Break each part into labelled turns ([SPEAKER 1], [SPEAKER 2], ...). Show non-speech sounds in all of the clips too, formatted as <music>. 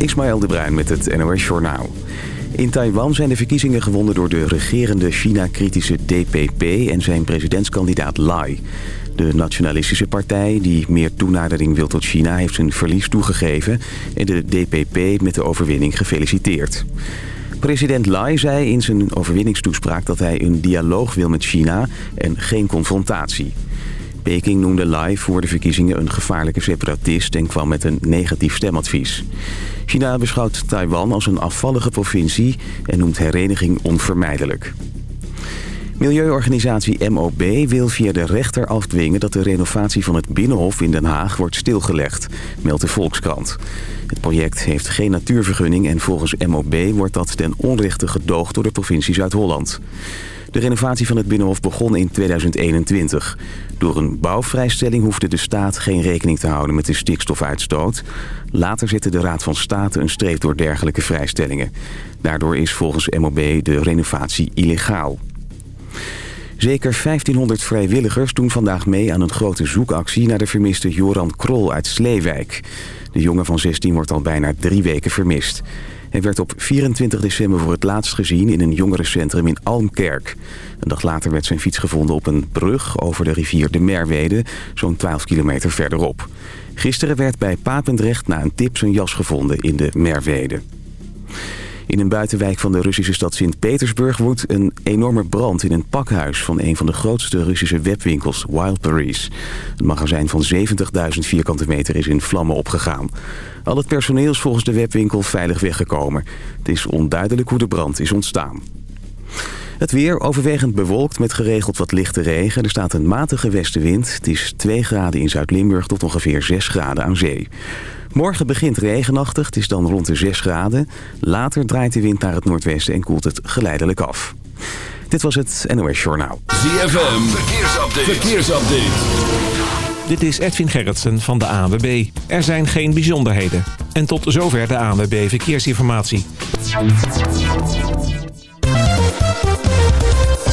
[SPEAKER 1] Ismaël de Bruin met het NOS Journaal. In Taiwan zijn de verkiezingen gewonnen door de regerende China-kritische DPP en zijn presidentskandidaat Lai. De nationalistische partij, die meer toenadering wil tot China, heeft zijn verlies toegegeven en de DPP met de overwinning gefeliciteerd. President Lai zei in zijn overwinningstoespraak dat hij een dialoog wil met China en geen confrontatie. Peking noemde Lai voor de verkiezingen een gevaarlijke separatist en kwam met een negatief stemadvies. China beschouwt Taiwan als een afvallige provincie en noemt hereniging onvermijdelijk. Milieuorganisatie MOB wil via de rechter afdwingen dat de renovatie van het Binnenhof in Den Haag wordt stilgelegd, meldt de Volkskrant. Het project heeft geen natuurvergunning en volgens MOB wordt dat ten onrechte gedoogd door de provincie Zuid-Holland. De renovatie van het Binnenhof begon in 2021. Door een bouwvrijstelling hoefde de staat geen rekening te houden met de stikstofuitstoot. Later zette de Raad van State een streep door dergelijke vrijstellingen. Daardoor is volgens MOB de renovatie illegaal. Zeker 1500 vrijwilligers doen vandaag mee aan een grote zoekactie... naar de vermiste Joran Krol uit Sleewijk. De jongen van 16 wordt al bijna drie weken vermist. Hij werd op 24 december voor het laatst gezien in een jongerencentrum in Almkerk. Een dag later werd zijn fiets gevonden op een brug over de rivier de Merwede, zo'n 12 kilometer verderop. Gisteren werd bij Papendrecht na een tip zijn jas gevonden in de Merwede. In een buitenwijk van de Russische stad Sint-Petersburg woedt een enorme brand in een pakhuis van een van de grootste Russische webwinkels, Wildberries. Een magazijn van 70.000 vierkante meter is in vlammen opgegaan. Al het personeel is volgens de webwinkel veilig weggekomen. Het is onduidelijk hoe de brand is ontstaan. Het weer overwegend bewolkt met geregeld wat lichte regen. Er staat een matige westenwind. Het is 2 graden in Zuid-Limburg tot ongeveer 6 graden aan zee. Morgen begint regenachtig, het is dan rond de 6 graden. Later draait de wind naar het noordwesten en koelt het geleidelijk af. Dit was het NOS Journaal.
[SPEAKER 2] ZFM, verkeersupdate. verkeersupdate.
[SPEAKER 3] Dit is Edwin Gerritsen van de ANWB. Er zijn geen bijzonderheden. En tot zover de ANWB Verkeersinformatie.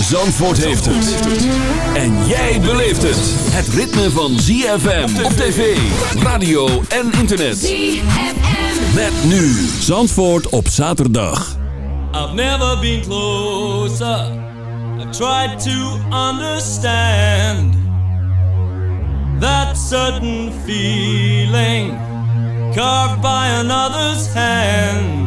[SPEAKER 2] Zandvoort heeft het. En jij beleeft het. Het ritme van ZFM op tv, radio en internet. ZFM. Met nu Zandvoort op zaterdag.
[SPEAKER 4] I've never been closer. I've tried to understand. That certain feeling carved by another's hand.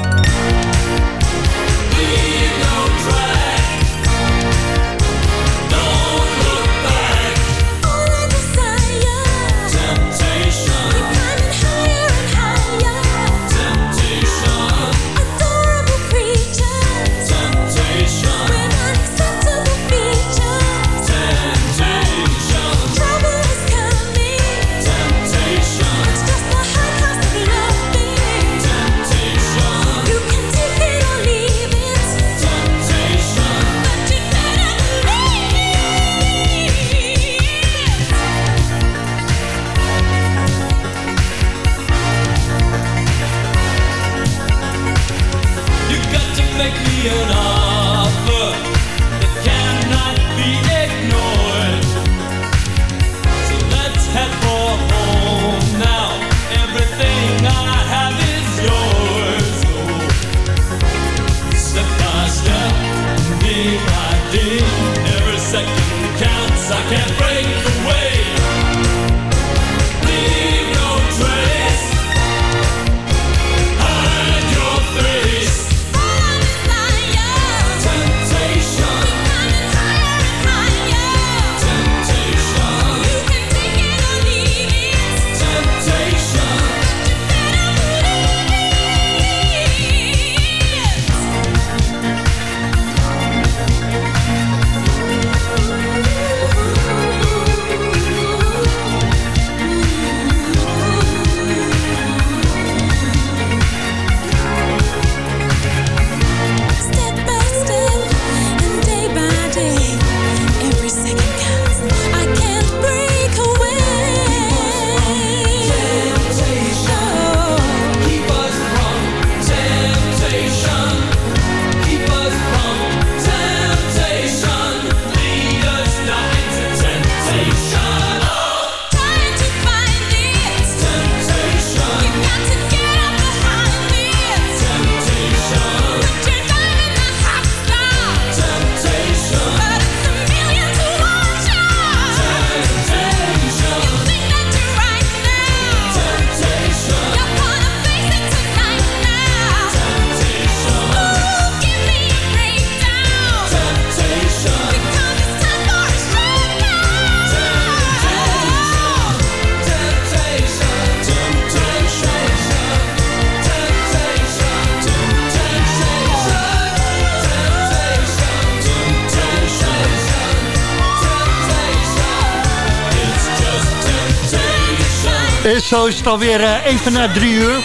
[SPEAKER 5] Zo is het alweer uh, even na drie uur.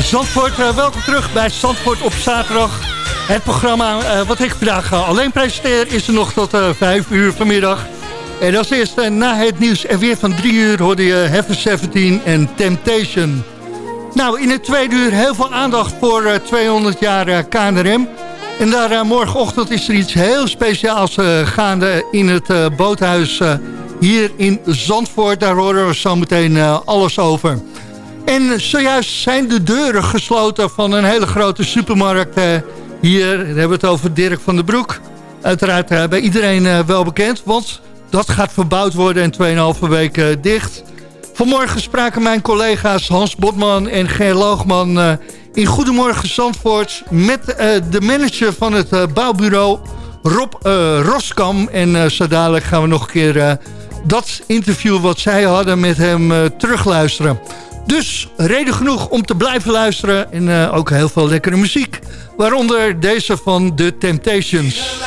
[SPEAKER 5] Zandvoort, uh, welkom terug bij Zandvoort op zaterdag. Het programma uh, wat ik vandaag alleen presenteer is er nog tot vijf uur vanmiddag. En als eerste na het nieuws en weer van drie uur hoorde je Heaven 17 en Temptation. Nou, in het tweede uur heel veel aandacht voor 200 jaar KNRM. En daar morgenochtend is er iets heel speciaals gaande in het boothuis hier in Zandvoort. Daar horen we zo meteen uh, alles over. En zojuist zijn de deuren gesloten van een hele grote supermarkt. Uh, hier hebben we het over Dirk van den Broek. Uiteraard uh, bij iedereen wel bekend, want dat gaat verbouwd worden en 2,5 weken dicht. Vanmorgen spraken mijn collega's Hans Botman en Ger Loogman in Goedemorgen Zandvoort... met de manager van het bouwbureau Rob Roskam. En zo dadelijk gaan we nog een keer dat interview wat zij hadden met hem uh, terugluisteren. Dus reden genoeg om te blijven luisteren. En uh, ook heel veel lekkere muziek. Waaronder deze van The Temptations.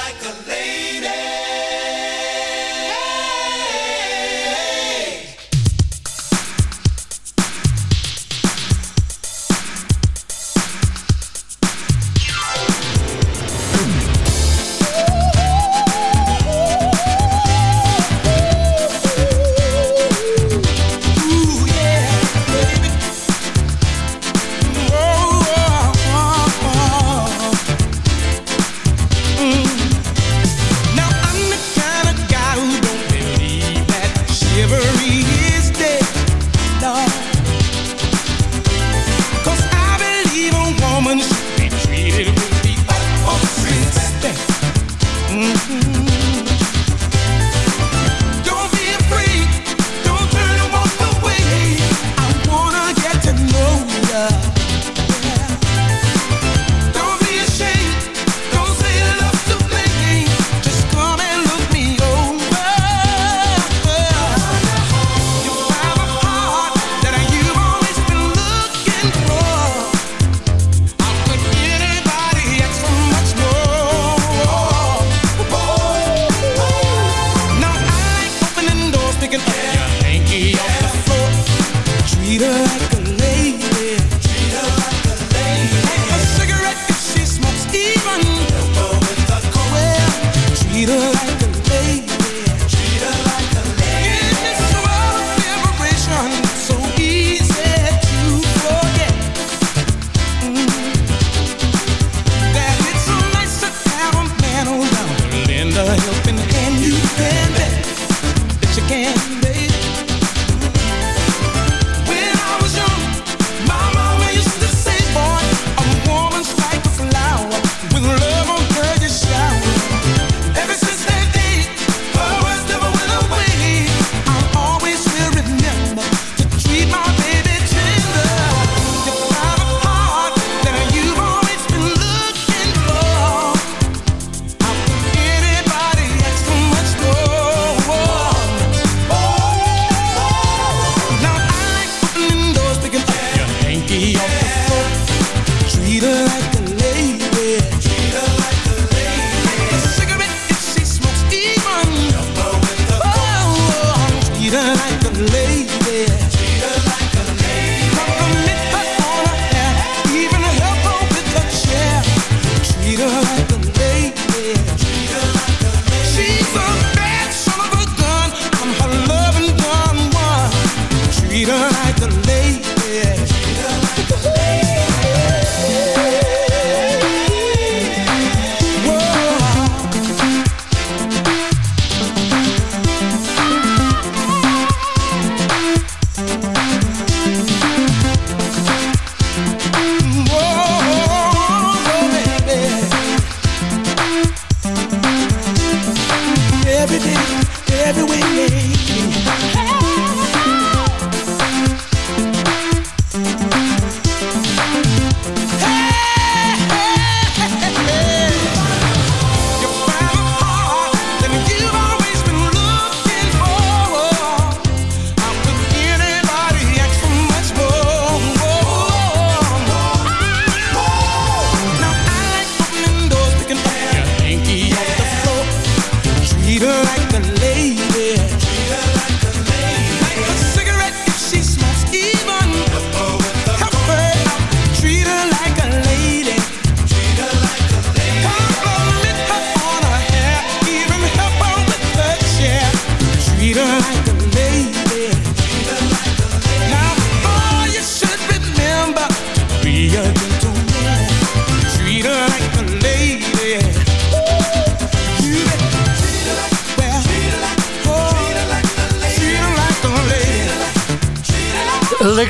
[SPEAKER 6] even like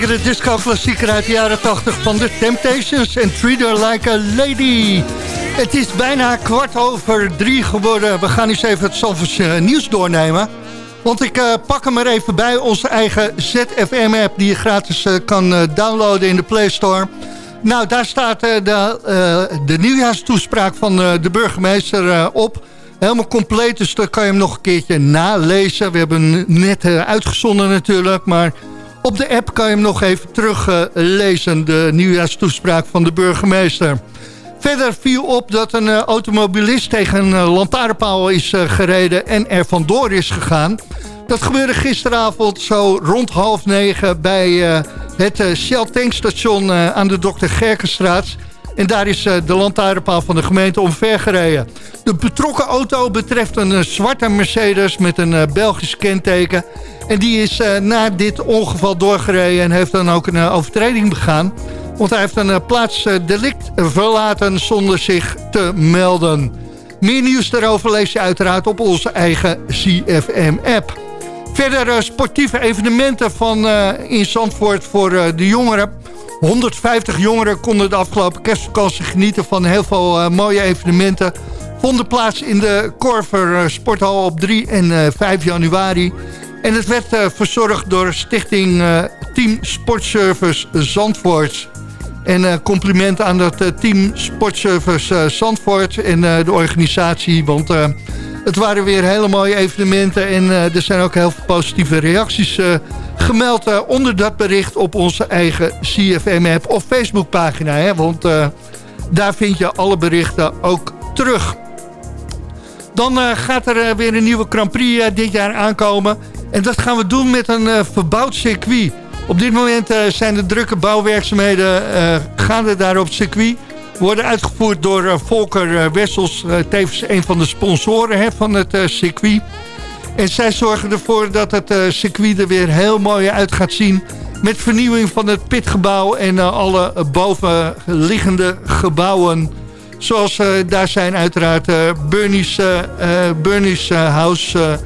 [SPEAKER 6] lekkere disco-klassieker uit de jaren 80 van The Temptations en Treat Her Like a Lady. Het is bijna kwart over drie geworden. We gaan eens even het Zalvers nieuws doornemen. Want ik uh, pak hem er even bij, onze eigen ZFM-app... die je gratis uh, kan downloaden in de Play Store. Nou, daar staat de, de nieuwjaarstoespraak van de burgemeester op... Helemaal compleet, dus dan kan je hem nog een keertje nalezen. We hebben hem net uitgezonden natuurlijk, maar op de app kan je hem nog even teruglezen, de nieuwjaarstoespraak van de burgemeester. Verder viel op dat een uh, automobilist tegen een uh, lantaarnpaal is uh, gereden en er vandoor is gegaan. Dat gebeurde gisteravond zo rond half negen bij het Shell tankstation aan de Dr. Gerkenstraat. En daar is de lantaarnpaal van de gemeente omvergereden. De betrokken auto betreft een zwarte Mercedes met een Belgisch kenteken. En die is uh, na dit ongeval doorgereden en heeft dan ook een uh, overtreding begaan. Want hij heeft een uh, plaats delict verlaten zonder zich te melden. Meer nieuws daarover lees je uiteraard op onze eigen CFM-app. Verder sportieve evenementen van, in Zandvoort voor de jongeren. 150 jongeren konden de afgelopen kerstvakantie genieten van heel veel mooie evenementen. Vonden plaats in de Korver Sporthal op 3 en 5 januari. En het werd verzorgd door stichting Team Sportservice Zandvoort. En compliment aan dat Team Sportservice Zandvoort en de organisatie. Want het waren weer hele mooie evenementen. En er zijn ook heel veel positieve reacties gemeld onder dat bericht op onze eigen CFM-app of Facebookpagina. Want daar vind je alle berichten ook terug. Dan gaat er weer een nieuwe Grand Prix dit jaar aankomen. En dat gaan we doen met een verbouwd circuit. Op dit moment zijn de drukke bouwwerkzaamheden gaande daar op het circuit. Worden uitgevoerd door Volker Wessels, tevens een van de sponsoren hè, van het circuit. En zij zorgen ervoor dat het circuit er weer heel mooi uit gaat zien. Met vernieuwing van het pitgebouw en alle bovenliggende gebouwen. Zoals daar zijn uiteraard Bernie's, Bernie's House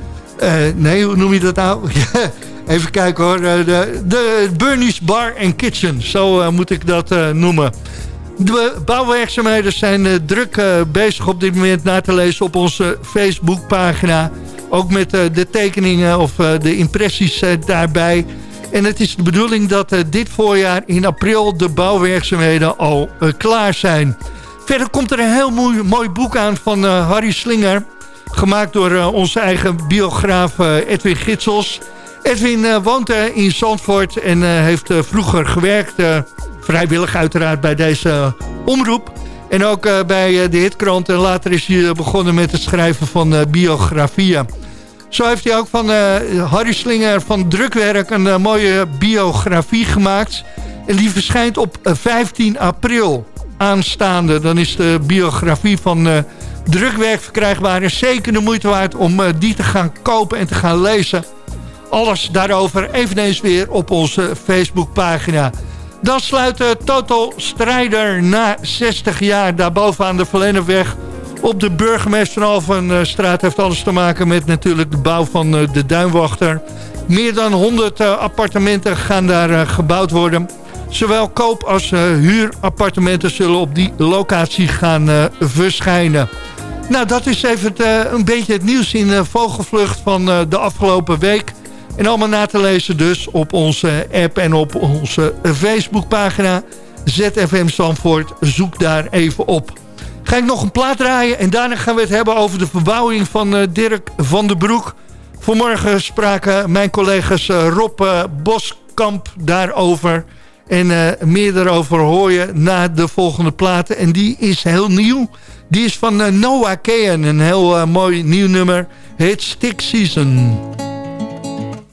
[SPEAKER 6] nee, hoe noem je dat nou? <laughs> Even kijken hoor. De, de Bernie's Bar and Kitchen. Zo moet ik dat noemen. De bouwwerkzaamheden zijn druk bezig op dit moment na te lezen op onze Facebookpagina. Ook met de tekeningen of de impressies daarbij. En het is de bedoeling dat dit voorjaar in april de bouwwerkzaamheden al klaar zijn. Verder komt er een heel mooi, mooi boek aan van Harry Slinger... Gemaakt door onze eigen biograaf Edwin Gitsels. Edwin woont in Zandvoort en heeft vroeger gewerkt. Vrijwillig uiteraard bij deze omroep. En ook bij de Hitkrant. En later is hij begonnen met het schrijven van biografieën. Zo heeft hij ook van Harry Slinger van Drukwerk een mooie biografie gemaakt. En die verschijnt op 15 april aanstaande. Dan is de biografie van drukwerk verkrijgbaar. Is zeker de moeite waard om uh, die te gaan kopen en te gaan lezen. Alles daarover eveneens weer op onze Facebookpagina. Dan sluit Total Strijder na 60 jaar daarboven aan de Verlennepweg op de Burgemeester heeft alles te maken met natuurlijk de bouw van uh, de Duinwachter. Meer dan 100 uh, appartementen gaan daar gebouwd worden. Zowel koop- als huurappartementen zullen op die locatie gaan verschijnen. Nou, dat is even uh, een beetje het nieuws in Vogelvlucht van de afgelopen week. En allemaal na te lezen dus op onze app en op onze Facebookpagina. ZFM Zandvoort, zoek daar even op. Ga ik nog een plaat draaien en daarna gaan we het hebben over de verbouwing van Dirk van den Broek. Vanmorgen spraken mijn collega's Rob Boskamp daarover... En meer daarover hoor je na de volgende platen. En die is heel nieuw. Die is van Noah Kahan, een heel mooi nieuw nummer. Heet Stick Season.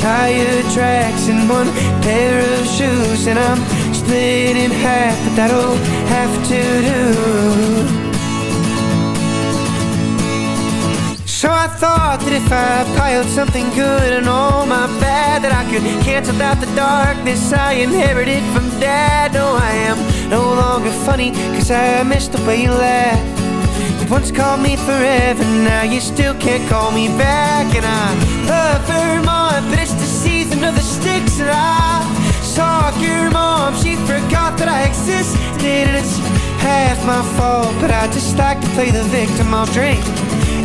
[SPEAKER 7] tire tracks and one pair of shoes and I'm split in half but that'll have to do. So I thought that if I piled something good and all my bad That I could cancel out the darkness I inherited from dad. No, I am no longer funny Cause I missed the way you laughed You once called me forever Now you still can't call me back. And I love Vermont But it's the season of the sticks And I saw your mom She forgot that I existed And it's half my fault But I just like to play the victim I'll drink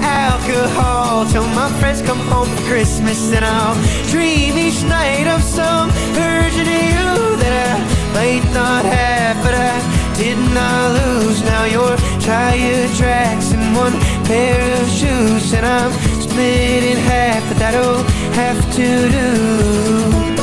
[SPEAKER 7] alcohol. Till my friends come home for Christmas and I'll dream each night of some version of you that I might not have but I did not I lose? Now your tire tracks and one pair of shoes and I'm split in half but that'll have to do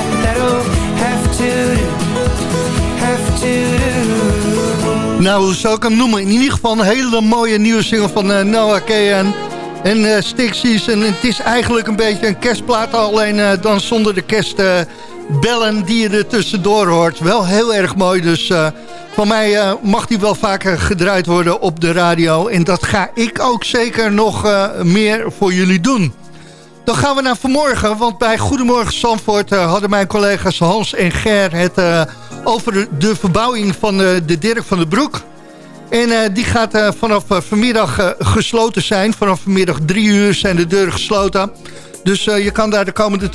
[SPEAKER 6] Nou, hoe zou ik hem noemen? In ieder geval een hele mooie nieuwe single van uh, Noah Kahan en uh, Stick Season. Het is eigenlijk een beetje een kerstplaat, alleen uh, dan zonder de kerstbellen die je er tussendoor hoort. Wel heel erg mooi, dus van mij mag die wel vaker gedraaid worden op de radio. En dat ga ik ook zeker nog meer voor jullie doen. Dan gaan we naar vanmorgen, want bij Goedemorgen Zandvoort hadden mijn collega's Hans en Ger het over de verbouwing van de Dirk van den Broek. En die gaat vanaf vanmiddag gesloten zijn. Vanaf vanmiddag drie uur zijn de deuren gesloten. Dus je kan daar de komende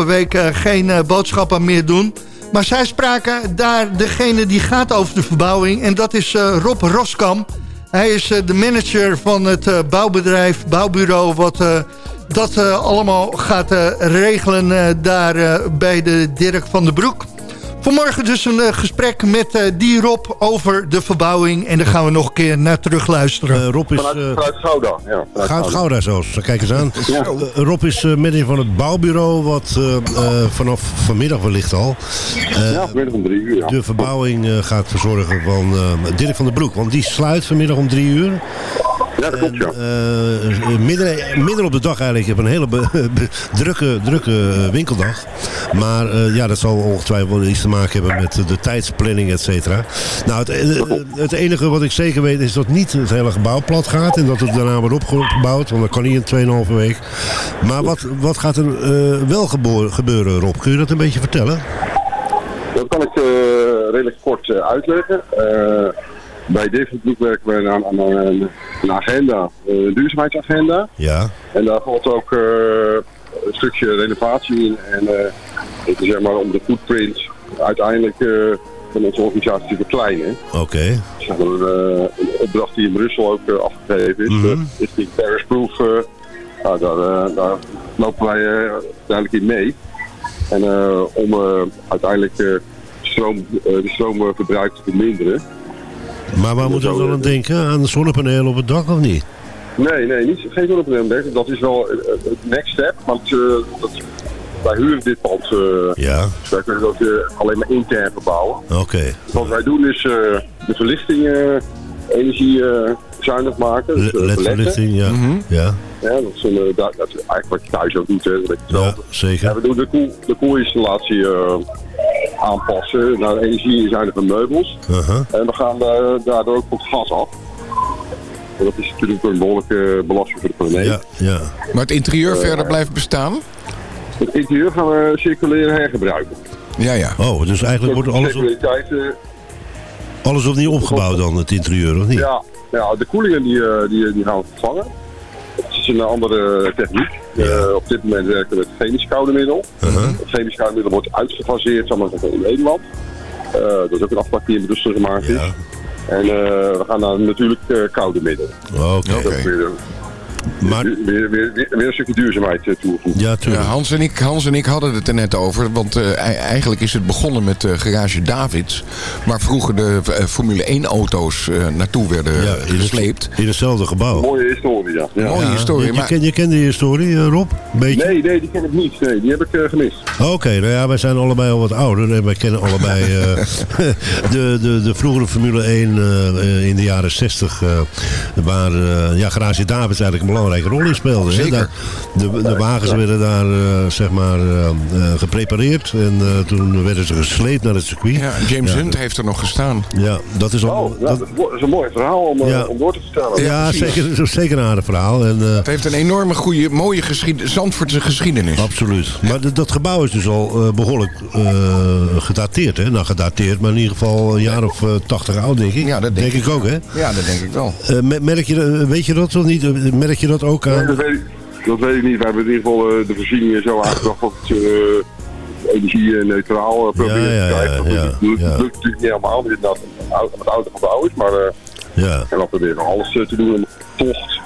[SPEAKER 6] 2,5 week geen boodschappen meer doen. Maar zij spraken daar degene die gaat over de verbouwing. En dat is Rob Roskam. Hij is de manager van het bouwbedrijf, bouwbureau... wat dat allemaal gaat regelen daar bij de Dirk van den Broek. Vanmorgen dus een uh, gesprek met uh, die Rob over de verbouwing. En daar gaan we nog een keer naar terug luisteren.
[SPEAKER 8] Uh, Rob is...
[SPEAKER 9] Vanuit, vanuit Gouda. Ja, vanuit
[SPEAKER 8] Gouda, Gouda zelfs. Kijk eens aan. Ja. Rob is manager van het bouwbureau. Wat vanaf vanmiddag wellicht al.
[SPEAKER 9] ja, vanmiddag om drie uur. Ja.
[SPEAKER 8] De verbouwing gaat verzorgen van Dirk van der Broek. Want die sluit vanmiddag om drie uur.
[SPEAKER 9] Ja, dat klopt, ja.
[SPEAKER 8] En, uh, midden, midden op de dag eigenlijk. Je hebt een hele be, <laughs> be, drukke, drukke winkeldag. Maar uh, ja, dat zal ongetwijfeld iets te maken hebben met de tijdsplanning, et cetera. Nou, het, het, enige wat ik zeker weet is dat niet het hele gebouw plat gaat. En dat het daarna wordt opgebouwd. Want dat kan niet in 2,5 week. Maar wat, wat gaat er uh, wel gebeuren, Rob? Kun je dat een beetje vertellen?
[SPEAKER 9] Dat kan ik redelijk kort uitleggen. Bij Deventer werken we aan, aan een, een, agenda, een duurzaamheidsagenda.
[SPEAKER 8] Ja.
[SPEAKER 9] En daar valt ook uh, een stukje renovatie in. En uh, zeg maar om de footprint uiteindelijk uh, van onze organisatie te verkleinen.
[SPEAKER 8] Oké. Okay.
[SPEAKER 9] Maar een, opdracht die in Brussel ook afgegeven is. Mm -hmm. is die Paris Proof. Nou, daar, daar, lopen wij uiteindelijk in mee. En om uiteindelijk stroom, de stroomverbruik te verminderen.
[SPEAKER 8] Maar waar moeten we dan aan denken? Aan de zonnepanelen op het dak of niet?
[SPEAKER 9] Nee, nee, niet, geen zonnepanelen. Dat is wel het next step. Want uh, dat, wij huren dit pand. Uh,
[SPEAKER 8] ja.
[SPEAKER 9] Dus wij kunnen dat alleen maar intern verbouwen.
[SPEAKER 8] Oké. Okay.
[SPEAKER 9] Wat wij doen is de verlichting energie zuinig maken. Dus,
[SPEAKER 8] LED-verlichting, ja. Mm -hmm. ja.
[SPEAKER 9] Ja, dat, is een, eh, dat, dat is eigenlijk wat je thuis ook doet. Hè. Dat
[SPEAKER 8] Ja, zeker.
[SPEAKER 9] Ja, we doen de, koel, de koelinstallatie eh, aanpassen naar energiezuinige meubels.
[SPEAKER 8] Uh-huh.
[SPEAKER 9] En we gaan eh, daardoor ook op het gas af. En dat is natuurlijk een behoorlijke belasting voor de planeet.
[SPEAKER 8] Ja, ja.
[SPEAKER 10] Maar het interieur verder blijft bestaan?
[SPEAKER 9] Het interieur gaan we circulair hergebruiken.
[SPEAKER 10] Ja, ja.
[SPEAKER 8] Oh, dus eigenlijk wordt alles, op,
[SPEAKER 9] Circulariteit, eh,
[SPEAKER 8] alles opnieuw opgebouwd dan, het interieur, of niet?
[SPEAKER 9] ja, ja, de koelingen die, eh, die, die gaan we vervangen. Het is een andere techniek. Eh, op dit moment werken we met chemisch koude middel.
[SPEAKER 8] Uh-huh.
[SPEAKER 9] Het chemisch koude middel wordt uitgefaseerd in Nederland. Eh, dat is ook een afspraak die in Brussel gemaakt is.
[SPEAKER 8] Ja.
[SPEAKER 9] En eh, we gaan naar natuurlijk eh, koude middel.
[SPEAKER 8] Oké. Maar,
[SPEAKER 9] weer, weer, weer, weer een stukje duurzaamheid eh, toegevoegd.
[SPEAKER 8] ja,
[SPEAKER 10] Ja,
[SPEAKER 8] tuurlijk.
[SPEAKER 10] Hans, en ik, Hans en ik hadden het er net over. Want eh, ei- eigenlijk is het begonnen met eh, Garage Davids. Waar vroeger de Formule 1 auto's eh, naartoe werden
[SPEAKER 8] Ja, in het-
[SPEAKER 10] gesleept.
[SPEAKER 8] In hetzelfde gebouw.
[SPEAKER 9] Mooie historie, ja. ja.
[SPEAKER 10] Mooie
[SPEAKER 8] Ja.
[SPEAKER 10] historie.
[SPEAKER 8] Je, je,
[SPEAKER 10] Maar
[SPEAKER 8] ken, je kent die historie, Rob? Een beetje?
[SPEAKER 9] Nee, nee, die ken ik niet. Nee, die heb ik eh, gemist.
[SPEAKER 8] Oké, nou ja, wij zijn allebei al wat ouder en wij kennen allebei eh, <laughs> de, de, de vroegere Formule 1 eh, eh, in de jaren 60, eh, waar ja, Garage Davids eigenlijk een belangrijke rol in speelde. hè.
[SPEAKER 10] Zeker.
[SPEAKER 8] Daar- de, de wagens werden daar eh, zeg maar eh, eh, geprepareerd en eh, toen werden ze gesleept naar het circuit.
[SPEAKER 10] ja, James
[SPEAKER 8] Ja.
[SPEAKER 10] Hunt heeft er nog gestaan.
[SPEAKER 8] Ja, dat is al...
[SPEAKER 9] Oh,
[SPEAKER 8] dat-
[SPEAKER 9] dat, is, een mooi verhaal om,
[SPEAKER 8] Ja.
[SPEAKER 9] om door te vertellen.
[SPEAKER 8] ja, zeker, zeker een aardig verhaal. En, eh,
[SPEAKER 10] Het heeft een enorme goede, mooie geschied Zandvoortse geschiedenis.
[SPEAKER 8] Absoluut. Maar dat gebouw is dus al eh, behoorlijk eh, gedateerd. Hè? Nou, gedateerd, maar in ieder geval een jaar of tachtig oud, denk ik.
[SPEAKER 10] Ja, dat denk
[SPEAKER 8] ik ook, hè?
[SPEAKER 10] Ja, dat denk ik wel.
[SPEAKER 8] Eh, me- merk je, weet je dat of niet? Eh, Merk je dat ook
[SPEAKER 9] Nee,
[SPEAKER 8] aan?
[SPEAKER 9] dat, weet ik, dat weet ik niet. We hebben in ieder geval eh, de voorzieningen zo aangebracht dat het uh, energie-neutraal uh, proberen
[SPEAKER 8] Ja,
[SPEAKER 9] te krijgen.
[SPEAKER 8] ja,
[SPEAKER 9] Dat lukt, natuurlijk niet helemaal, omdat het oude gebouw is. Maar eh
[SPEAKER 8] Ja,
[SPEAKER 9] en dan proberen we alles eh, te doen om tocht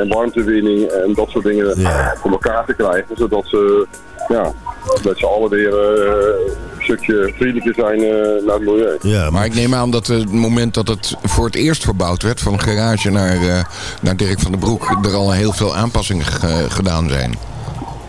[SPEAKER 9] en warmtewinning en dat soort dingen
[SPEAKER 8] Ja.
[SPEAKER 9] voor elkaar te krijgen. Zodat ze ja, met z'n allen weer eh, een stukje vriendelijker zijn eh, naar het milieu.
[SPEAKER 8] ja.
[SPEAKER 10] Maar ik neem aan dat eh, het moment dat het voor het eerst verbouwd werd... van garage naar, eh, naar Dirk van den Broek... er al heel veel aanpassingen ge- gedaan zijn.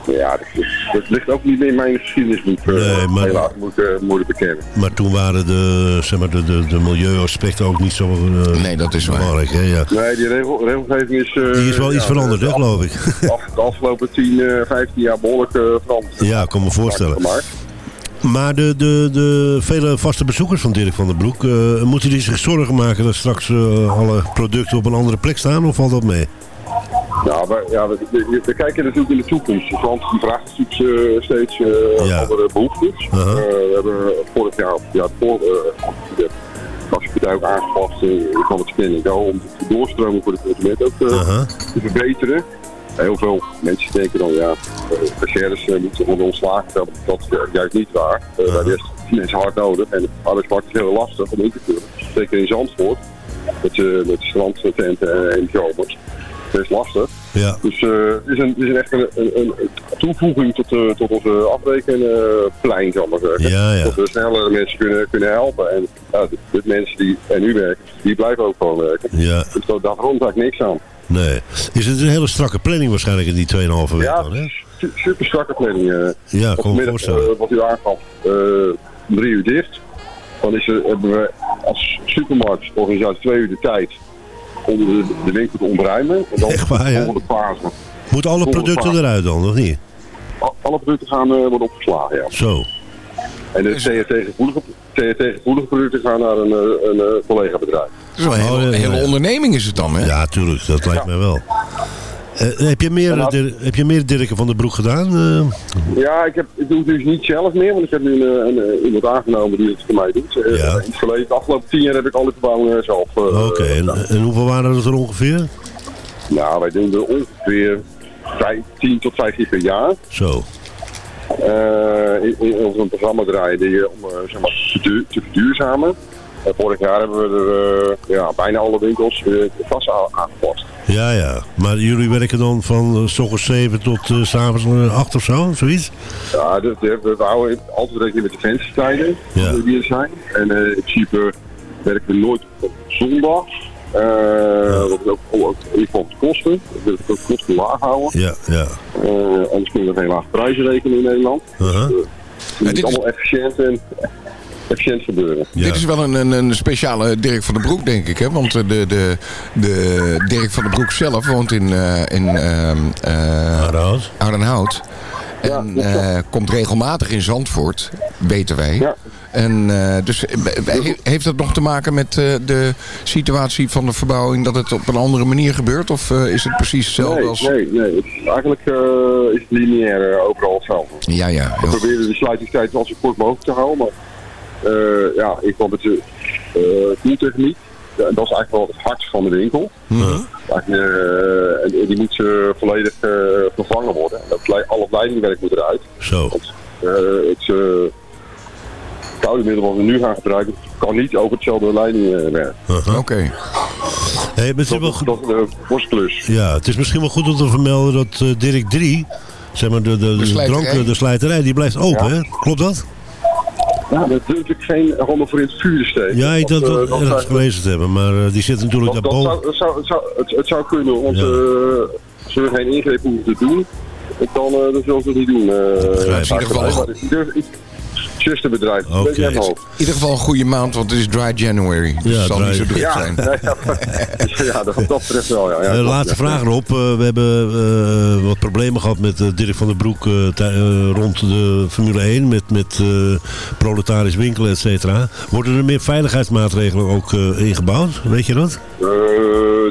[SPEAKER 9] Ja, dat, dat ligt ook niet in mijn geschiedenisboek. eh,
[SPEAKER 8] Nee, maar-
[SPEAKER 9] helaas, moet ik moeten bekennen.
[SPEAKER 8] Maar toen waren de, zeg maar, de, de, de milieuaspecten ook niet zo eh,
[SPEAKER 10] Nee, dat is waar.
[SPEAKER 8] belangrijk. Hè? Ja.
[SPEAKER 9] Nee, die regel, regelgeving is... eh,
[SPEAKER 8] Die is wel
[SPEAKER 9] ja,
[SPEAKER 8] iets veranderd, hè, geloof ik. <laughs>
[SPEAKER 9] af- De afgelopen 10, eh 15 jaar behoorlijk eh, veranderd.
[SPEAKER 8] ja, ik kan me voorstellen. Maar de, de, de vele vaste bezoekers van Dirk van den Broek... eh, moeten die zich zorgen maken dat straks eh, alle producten op een andere plek staan? Of valt dat mee?
[SPEAKER 9] Ja, we, ja we, we- we kijken natuurlijk in de toekomst. De klant die vraagt natuurlijk eh, steeds
[SPEAKER 8] Ja.
[SPEAKER 9] andere behoeftes.
[SPEAKER 8] Uh-huh.
[SPEAKER 9] Eh, we hebben vorig jaar, ja, voor, uh, de capaciteit ook aangepast uh, van het go om de doorstroming voor de consument ook
[SPEAKER 8] Aha.
[SPEAKER 9] te verbeteren. Heel veel mensen denken dan, ja, uh, cashiers uh, moeten worden ontslagen. Dat, dat is juist niet waar. Uh,
[SPEAKER 8] Uh-huh.
[SPEAKER 9] Daar is mensen hard nodig. En de arbeidsmarkt is heel lastig om in te vullen. Zeker in Zandvoort. Met, uh, met strandtenten en zomers. Lastig.
[SPEAKER 8] Ja.
[SPEAKER 9] Dus uh, het, is een, is een echt een, een, toevoeging tot, uh, tot onze afrekenplein, zal ik maar zeggen.
[SPEAKER 8] Ja, ja.
[SPEAKER 9] Dat we sneller mensen kunnen, kunnen helpen. En de, de mensen die er nu werken, die blijven ook gewoon werken.
[SPEAKER 8] Ja.
[SPEAKER 9] Dus daar daar rond eigenlijk niks aan.
[SPEAKER 8] Nee. Is het een hele strakke planning waarschijnlijk in die 2,5 week
[SPEAKER 9] Ja,
[SPEAKER 8] dan, hè?
[SPEAKER 9] su- super strakke planning. Uh,
[SPEAKER 8] Ja.
[SPEAKER 9] Uh, wat u aangaf, uh, drie uur dicht. Dan is er, hebben we als supermarktorganisatie twee uur de tijd om de, de winkel te ontruimen. En dan
[SPEAKER 8] Echt waar, ja?
[SPEAKER 9] de fase.
[SPEAKER 8] Moeten alle producten
[SPEAKER 9] fase.
[SPEAKER 8] eruit dan, of niet?
[SPEAKER 9] Al- Alle producten gaan uh, worden opgeslagen, ja.
[SPEAKER 8] Zo.
[SPEAKER 9] En de THT-gevoelige producten gaan naar een, uh, een uh, collega-bedrijf.
[SPEAKER 10] Het is wel een hele,
[SPEAKER 8] Oh, ja, ja,
[SPEAKER 10] hele
[SPEAKER 8] ja.
[SPEAKER 10] onderneming is het dan, hè?
[SPEAKER 8] Ja, tuurlijk. Dat lijkt mij wel. Eh, heb, je meer, heb je meer Dirken van den Broek gedaan? Eh,
[SPEAKER 9] Ja, ik, heb, ik doe het dus niet zelf meer, want ik heb nu een, een, een- iemand aangenomen die het voor mij doet.
[SPEAKER 8] Ja.
[SPEAKER 9] In het verleden, de afgelopen tien jaar heb ik alle verbouwingen zelf
[SPEAKER 8] Oké, en, en hoeveel waren dat er ongeveer?
[SPEAKER 9] Nou, wij doen er ongeveer 10 tot 15 per jaar.
[SPEAKER 8] Zo.
[SPEAKER 9] In, in ons programma draaien die, om zeg maar, te verduurzamen. En vorig jaar hebben we er uh, ja, bijna alle winkels vast aan- aangepast.
[SPEAKER 8] Ja, ja. Maar jullie werken dan van uh, s ochtends 7 tot uh, s avonds 8 of zo? Zoiets?
[SPEAKER 9] Ja, dus, we, we houden altijd rekening met de venstertijden
[SPEAKER 8] Ja.
[SPEAKER 9] die er zijn. En uh, in principe werken we nooit op zondag. Uh, Dat is ook, ook in ieder geval op de kosten. We willen ook de kosten laag houden.
[SPEAKER 8] Ja, ja.
[SPEAKER 9] Uh, anders kunnen we geen lage prijzen rekenen in Nederland. Dus, uh, het
[SPEAKER 10] dit
[SPEAKER 9] is
[SPEAKER 10] is-
[SPEAKER 9] allemaal efficiënt en efficiënt gebeuren.
[SPEAKER 10] Dit is wel een, een, een speciale Dirk van den Broek, denk ik. Hè? Want eh, de, de, de Dirk van den Broek zelf woont in, eh in ehm, eh, Oudenhout. En eh, komt regelmatig in Zandvoort, weten wij. En eh, dus he- heeft dat nog te maken met eh, de situatie van de verbouwing... dat het op een andere manier gebeurt? Of is het precies hetzelfde
[SPEAKER 9] Nee,
[SPEAKER 10] als...
[SPEAKER 9] nee, nee. Het is eigenlijk eh, is het lineair overal hetzelfde.
[SPEAKER 10] Ja, ja.
[SPEAKER 9] We proberen de sluitingstijd wel zo kort mogelijk te houden, maar ja, ik kwam met de uh, koeltechniek. Ja, dat is eigenlijk wel het hart van de winkel. Eh, en, en die moet eh, volledig eh, vervangen worden. Dat, al het leidingwerk moet eruit.
[SPEAKER 8] Zo.
[SPEAKER 9] Want, eh, het eh, koude middel wat we nu gaan gebruiken, kan niet over hetzelfde leidingwerk.
[SPEAKER 10] Oké.
[SPEAKER 8] Hey, het wel goed.
[SPEAKER 9] De borstklus.
[SPEAKER 8] Ja, het is misschien wel goed om te vermelden dat eh, Dirk 3, zeg maar de, de, de,
[SPEAKER 9] slijterij.
[SPEAKER 8] drank, de slijterij, die blijft open,
[SPEAKER 9] Ja.
[SPEAKER 8] hè? Klopt dat?
[SPEAKER 9] Ja, dat durf ik geen handen voor in het vuur te steken.
[SPEAKER 8] Ja, ik
[SPEAKER 9] Want,
[SPEAKER 8] dat
[SPEAKER 9] eh,
[SPEAKER 8] wel
[SPEAKER 9] dat
[SPEAKER 8] gelezen te hebben, maar eh, die zit natuurlijk
[SPEAKER 9] Dat, dat
[SPEAKER 8] daarboven.
[SPEAKER 9] zou, dat zou, het, zou, het, het zou kunnen, want eh als we geen ingreep hoeven te doen, dan, uh, dan zullen ze het niet doen. Uh,
[SPEAKER 10] in ieder geval-
[SPEAKER 9] zusterbedrijf.
[SPEAKER 10] Oké. In ieder geval een goede maand, want het is dry January. Dus
[SPEAKER 8] Ja,
[SPEAKER 10] het zal
[SPEAKER 8] dry-
[SPEAKER 10] niet zo druk
[SPEAKER 9] Ja,
[SPEAKER 10] zijn.
[SPEAKER 9] ja, <laughs> ja, ja, dat, wat dat betreft wel. Ja, ja,
[SPEAKER 8] Eh, laatste
[SPEAKER 9] ja.
[SPEAKER 8] vraag erop. we hebben eh, wat problemen gehad met eh, Dirk van der Broek eh, eh, rond de Formule 1. Met, met eh, proletarisch winkelen, et cetera. Worden er meer veiligheidsmaatregelen ook eh, ingebouwd? Weet je dat?
[SPEAKER 9] Eh,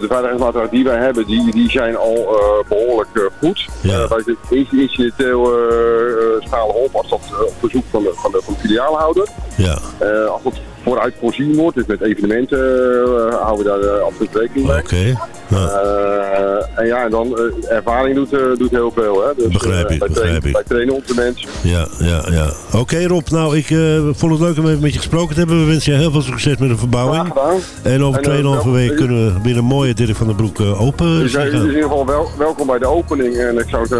[SPEAKER 9] de veiligheidsmaatregelen die wij hebben, die, die zijn al eh, behoorlijk eh, goed. Eh, wij zitten in- incidenteel uh, schalen op als dat eh, op verzoek van de, van de, van de filiaalhouder.
[SPEAKER 8] Ja.
[SPEAKER 9] Eh, als dat vooruit voorzien wordt, dus met evenementen, eh, houden we daar uh, absoluut rekening mee.
[SPEAKER 8] Oké.
[SPEAKER 9] Uh, en ja, en dan ervaring doet, doet heel veel. Hè? Dus,
[SPEAKER 8] Begrijp ik,
[SPEAKER 9] wij,
[SPEAKER 8] begrijp
[SPEAKER 9] trainen,
[SPEAKER 8] ik.
[SPEAKER 9] wij trainen onze mensen.
[SPEAKER 8] Ja, ja, ja. Oké Rob, nou ik vond het leuk om even met je gesproken te hebben. We wensen je heel veel succes met de verbouwing. En over 2,5
[SPEAKER 9] En, uh,
[SPEAKER 8] week kunnen we weer een mooie Dirk van der Broek open
[SPEAKER 9] Dus in ieder geval wel, welkom bij de opening. En ik zou het,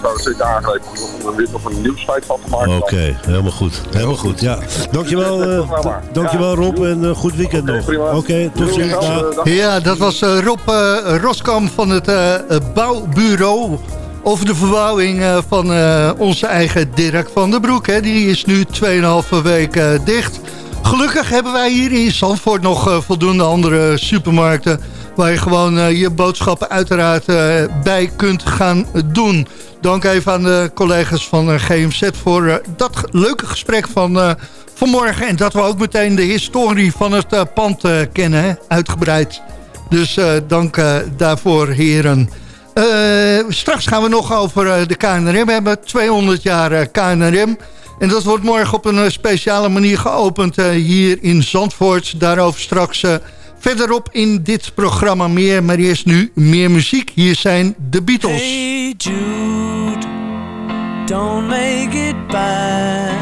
[SPEAKER 9] zou het zeker aangeven om er weer nog een nieuwsfeit van te maken.
[SPEAKER 8] Oké, okay, helemaal goed. Helemaal goed, ja. Dankjewel, uh, dankjewel Rob en uh, goed weekend nog. Oké, okay, tot ziens.
[SPEAKER 6] Ja, dat was uh, Rob uh, Roskam van het uh, bouwbureau over de verbouwing uh, van uh, onze eigen Dirk van der Broek. Hè. Die is nu 2,5 week uh, dicht. Gelukkig hebben wij hier in Zandvoort nog uh, voldoende andere supermarkten... waar je gewoon uh, je boodschappen uiteraard uh, bij kunt gaan doen. Dank even aan de collega's van uh, GMZ voor uh, dat leuke gesprek van uh, vanmorgen. En dat we ook meteen de historie van het uh, pand uh, kennen, uitgebreid. Dus uh, dank daarvoor, heren. Straks gaan we nog over de KNRM. We hebben 200 jaar KNRM. En dat wordt morgen op een speciale manier geopend hier in Zandvoort. Daarover straks verderop in dit programma meer. Maar eerst nu meer muziek. Hier zijn de Beatles.
[SPEAKER 11] Hey Jude, don't make it bad.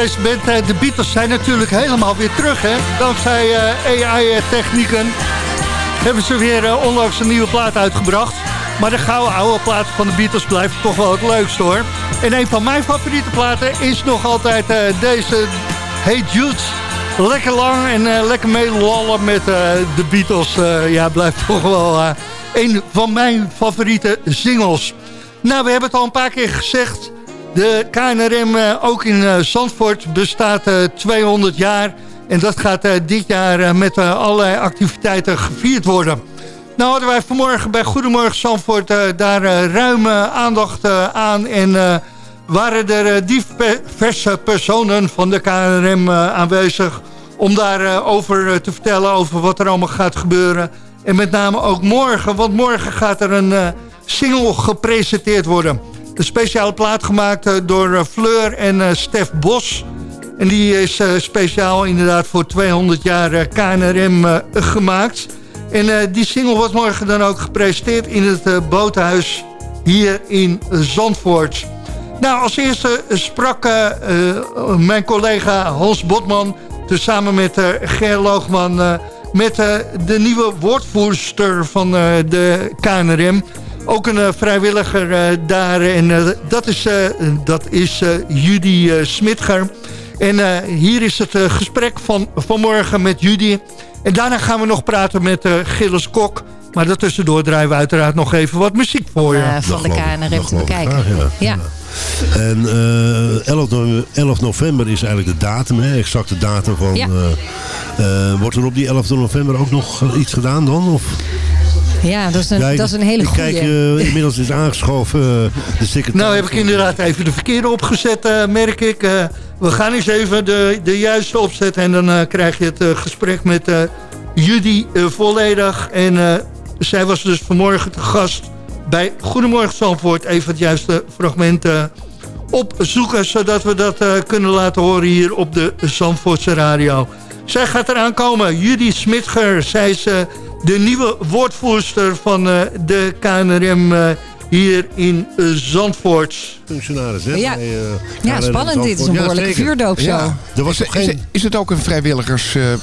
[SPEAKER 6] eh, de Beatles, zijn natuurlijk helemaal weer terug. Hè? Dankzij eh, AI-technieken hebben ze weer eh, onlangs een nieuwe plaat uitgebracht. Maar de gouden oude plaat van de Beatles blijft toch wel het leukst hoor. En een van mijn favoriete platen is nog altijd deze Hey Jude. Lekker lang en lekker meelallen met de Beatles. ja, blijft <laughs> toch wel een van mijn favoriete singles. Nou, we hebben het al een paar keer gezegd. De KNRM, eh, ook in eh, Zandvoort, bestaat 200 eh, jaar. En dat gaat dit jaar met allerlei activiteiten gevierd worden. Nou hadden wij vanmorgen bij Goedemorgen Zandvoort daar ruime aandacht aan. En waren er diverse personen van de KNRM aanwezig... om daarover over te vertellen over wat er allemaal gaat gebeuren. En met name ook morgen, want morgen gaat er een single gepresenteerd worden... Een speciale plaat gemaakt eh, door eh, Fleur en eh, Stef Bos. En die is speciaal inderdaad voor 200 jaar KNRM gemaakt. En die single wordt morgen dan ook gepresenteerd in het boothuis hier in Zandvoort. Nou, als eerste sprak mijn collega Hans Botman... samen met Ger Loogman... met de nieuwe woordvoerster van de KNRM... Ook een uh, vrijwilliger uh, daar. En uh, dat is, dat is Judy Smitger. En hier is het gesprek van vanmorgen met Judy. En daarna gaan we nog praten met Gilles Kok. Maar daartussendoor draaien we uiteraard nog even wat muziek voor je.
[SPEAKER 12] van de KNRM te bekijken.
[SPEAKER 8] ja. ja. En 11, 11, november is eigenlijk de datum, hè, exacte datum van... Ja. wordt er op die 11 november ook nog iets gedaan dan? Of?
[SPEAKER 12] Ja, dat is een, dat is een hele goede.
[SPEAKER 8] Kijk, uh, inmiddels is aangeschoven uh, de
[SPEAKER 6] Nou heb ik inderdaad even de verkeerde opgezet, uh, merk ik. we gaan eens even de, de juiste opzetten en dan krijg je het gesprek met Judy volledig. En zij was dus vanmorgen te gast bij Goedemorgen Zandvoort. Even het juiste fragment opzoeken, zodat we dat kunnen laten horen hier op de Zandvoortse radio. Zij gaat eraan komen, Judy Smitger. Zij is de nieuwe woordvoerster van uh, de KNRM uh, hier in Zandvoort.
[SPEAKER 8] Functionaris, hè?
[SPEAKER 12] Ja,
[SPEAKER 8] Bij, uh,
[SPEAKER 12] ja spannend dit. is een behoorlijke vuurdoop zo. Ja.
[SPEAKER 10] Er was is, geen... is, is, het ook een vrijwilligersbaan?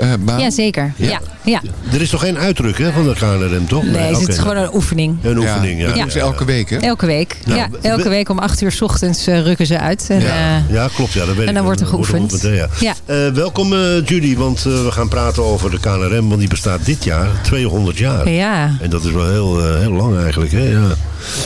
[SPEAKER 10] Uh,
[SPEAKER 12] ja, zeker. Ja. Ja.
[SPEAKER 8] Er is toch geen uitdruk hè, van de KNRM, toch?
[SPEAKER 12] Nee, nee het is gewoon een oefening.
[SPEAKER 8] Een oefening, ja.
[SPEAKER 10] ja. Dus elke week, hè?
[SPEAKER 12] Elke week. Nou, ja, elke week om acht uur s ochtends rukken ze uit. En,
[SPEAKER 8] ja. ja, klopt. Ja, dat weet
[SPEAKER 12] en dan wordt er geoefend. Wordt er
[SPEAKER 8] ja. Ja. welkom Judy, want we gaan praten over de KNRM, want die bestaat dit jaar 200 jaar.
[SPEAKER 12] Ja.
[SPEAKER 8] En dat is wel heel, heel lang eigenlijk, hè? Ja.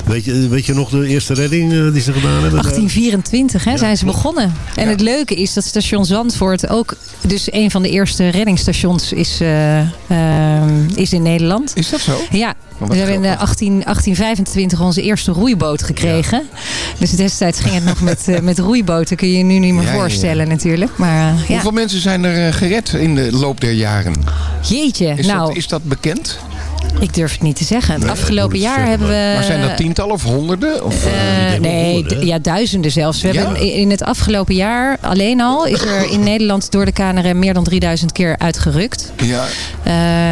[SPEAKER 8] Weet je, weet je nog de eerste redding uh, die ze gedaan hebben?
[SPEAKER 12] 1824 hè, zijn ze begonnen. En het leuke is dat station Zandvoort ook dus een van de eerste reddingsstations is, uh, uh, is in Nederland.
[SPEAKER 10] Is dat zo?
[SPEAKER 12] Ja, we hebben in 18, 1825 onze eerste roeiboot gekregen. Ja. Dus destijds ging het nog met, uh, met roeiboten. Kun je je nu niet meer ja, voorstellen ja. natuurlijk. Maar, uh,
[SPEAKER 10] Hoeveel mensen zijn er gered in de loop der jaren?
[SPEAKER 12] Jeetje.
[SPEAKER 10] Is,
[SPEAKER 12] nou,
[SPEAKER 10] dat, is dat bekend?
[SPEAKER 12] Ik durf het niet te zeggen. Het afgelopen jaar hebben we...
[SPEAKER 10] Maar zijn dat tientallen of honderden? Of,
[SPEAKER 12] uh, nee, honderden, ja, duizenden zelfs. We ja. hebben in het afgelopen jaar alleen al... is er in Nederland door de KNRM meer dan 3000 keer uitgerukt.
[SPEAKER 10] Ja.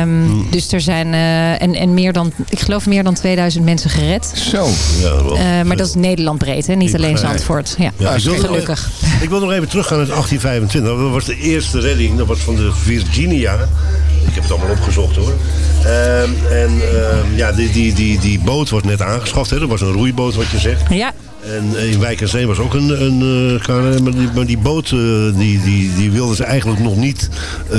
[SPEAKER 12] Um, hmm. Dus er zijn... Uh, en, en meer dan, ik geloof meer dan 2000 mensen gered.
[SPEAKER 10] Zo.
[SPEAKER 8] Ja, wel,
[SPEAKER 12] uh, maar dat is Nederland breed, hè? niet alleen Zandvoort. Ja, ja ik gelukkig.
[SPEAKER 8] Nog, ik wil nog even teruggaan naar 1825. Dat was de eerste redding. Dat was van de Virginia. Ik heb het allemaal opgezocht hoor. Um, en um, ja, die, die, die, die boot wordt net aangeschaft. Hè? Dat was een roeiboot wat je zegt.
[SPEAKER 12] Ja.
[SPEAKER 8] En in Wijk en Zee was ook een, een uh, maar, die, maar die boot uh, die, die, die wilden ze eigenlijk nog niet uh,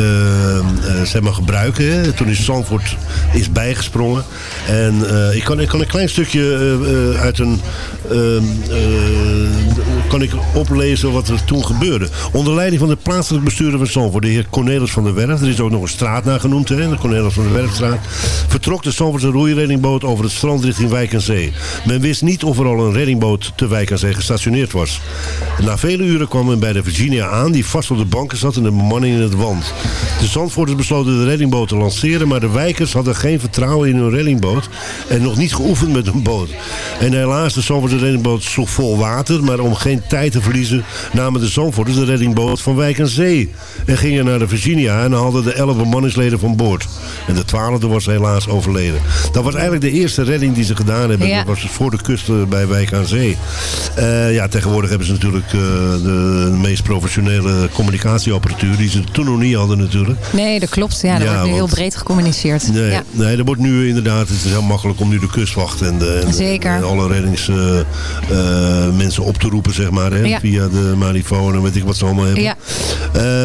[SPEAKER 8] zeg maar gebruiken. Hè. Toen is Zandvoort is bijgesprongen. En ik, kan, ik kan een klein stukje uit een ehm, kan ik oplezen wat er toen gebeurde. Onder leiding van de plaatselijk bestuurder van Zandvoort, de heer Cornelis van der Werf, er is ook nog een straat naar genoemd, hè, de Cornelis van der Werfstraat, vertrok de Zandvoortse roeireddingboot over het strand richting Wijk en Zee. Men wist niet of er al een reddingboot te Wijk aan Zee gestationeerd was. Na vele uren kwam men bij de Virginia aan, die vast op de banken zat en de bemanning in het wand. De Zandvoorters besloten de reddingboot te lanceren, maar de wijkers hadden geen vertrouwen in hun reddingboot en nog niet geoefend met een boot. En helaas, de Zandvoortse reddingboot sloeg vol water, maar om geen tijd te verliezen namen de Zandvoorters de reddingboot van Wijk aan Zee en gingen naar de Virginia en haalden de elf bemanningsleden van boord. En de twaalfde was helaas overleden. Dat was eigenlijk de eerste redding die ze gedaan hebben. Ja. Dat was voor de kust bij Wijk aan Zee. Uh, ja, tegenwoordig hebben ze natuurlijk uh, de meest professionele communicatieapparatuur die ze toen nog niet hadden natuurlijk.
[SPEAKER 12] Nee, dat klopt. Ja, ja, wordt nu heel breed gecommuniceerd.
[SPEAKER 8] Nee,
[SPEAKER 12] ja.
[SPEAKER 8] nee, er wordt nu inderdaad, het is heel makkelijk om nu de kustwacht en, de, en, en alle reddingsmensen uh, op te roepen, zeg maar, hè, via de marifoon en weet ik wat ze allemaal hebben.
[SPEAKER 12] Ja,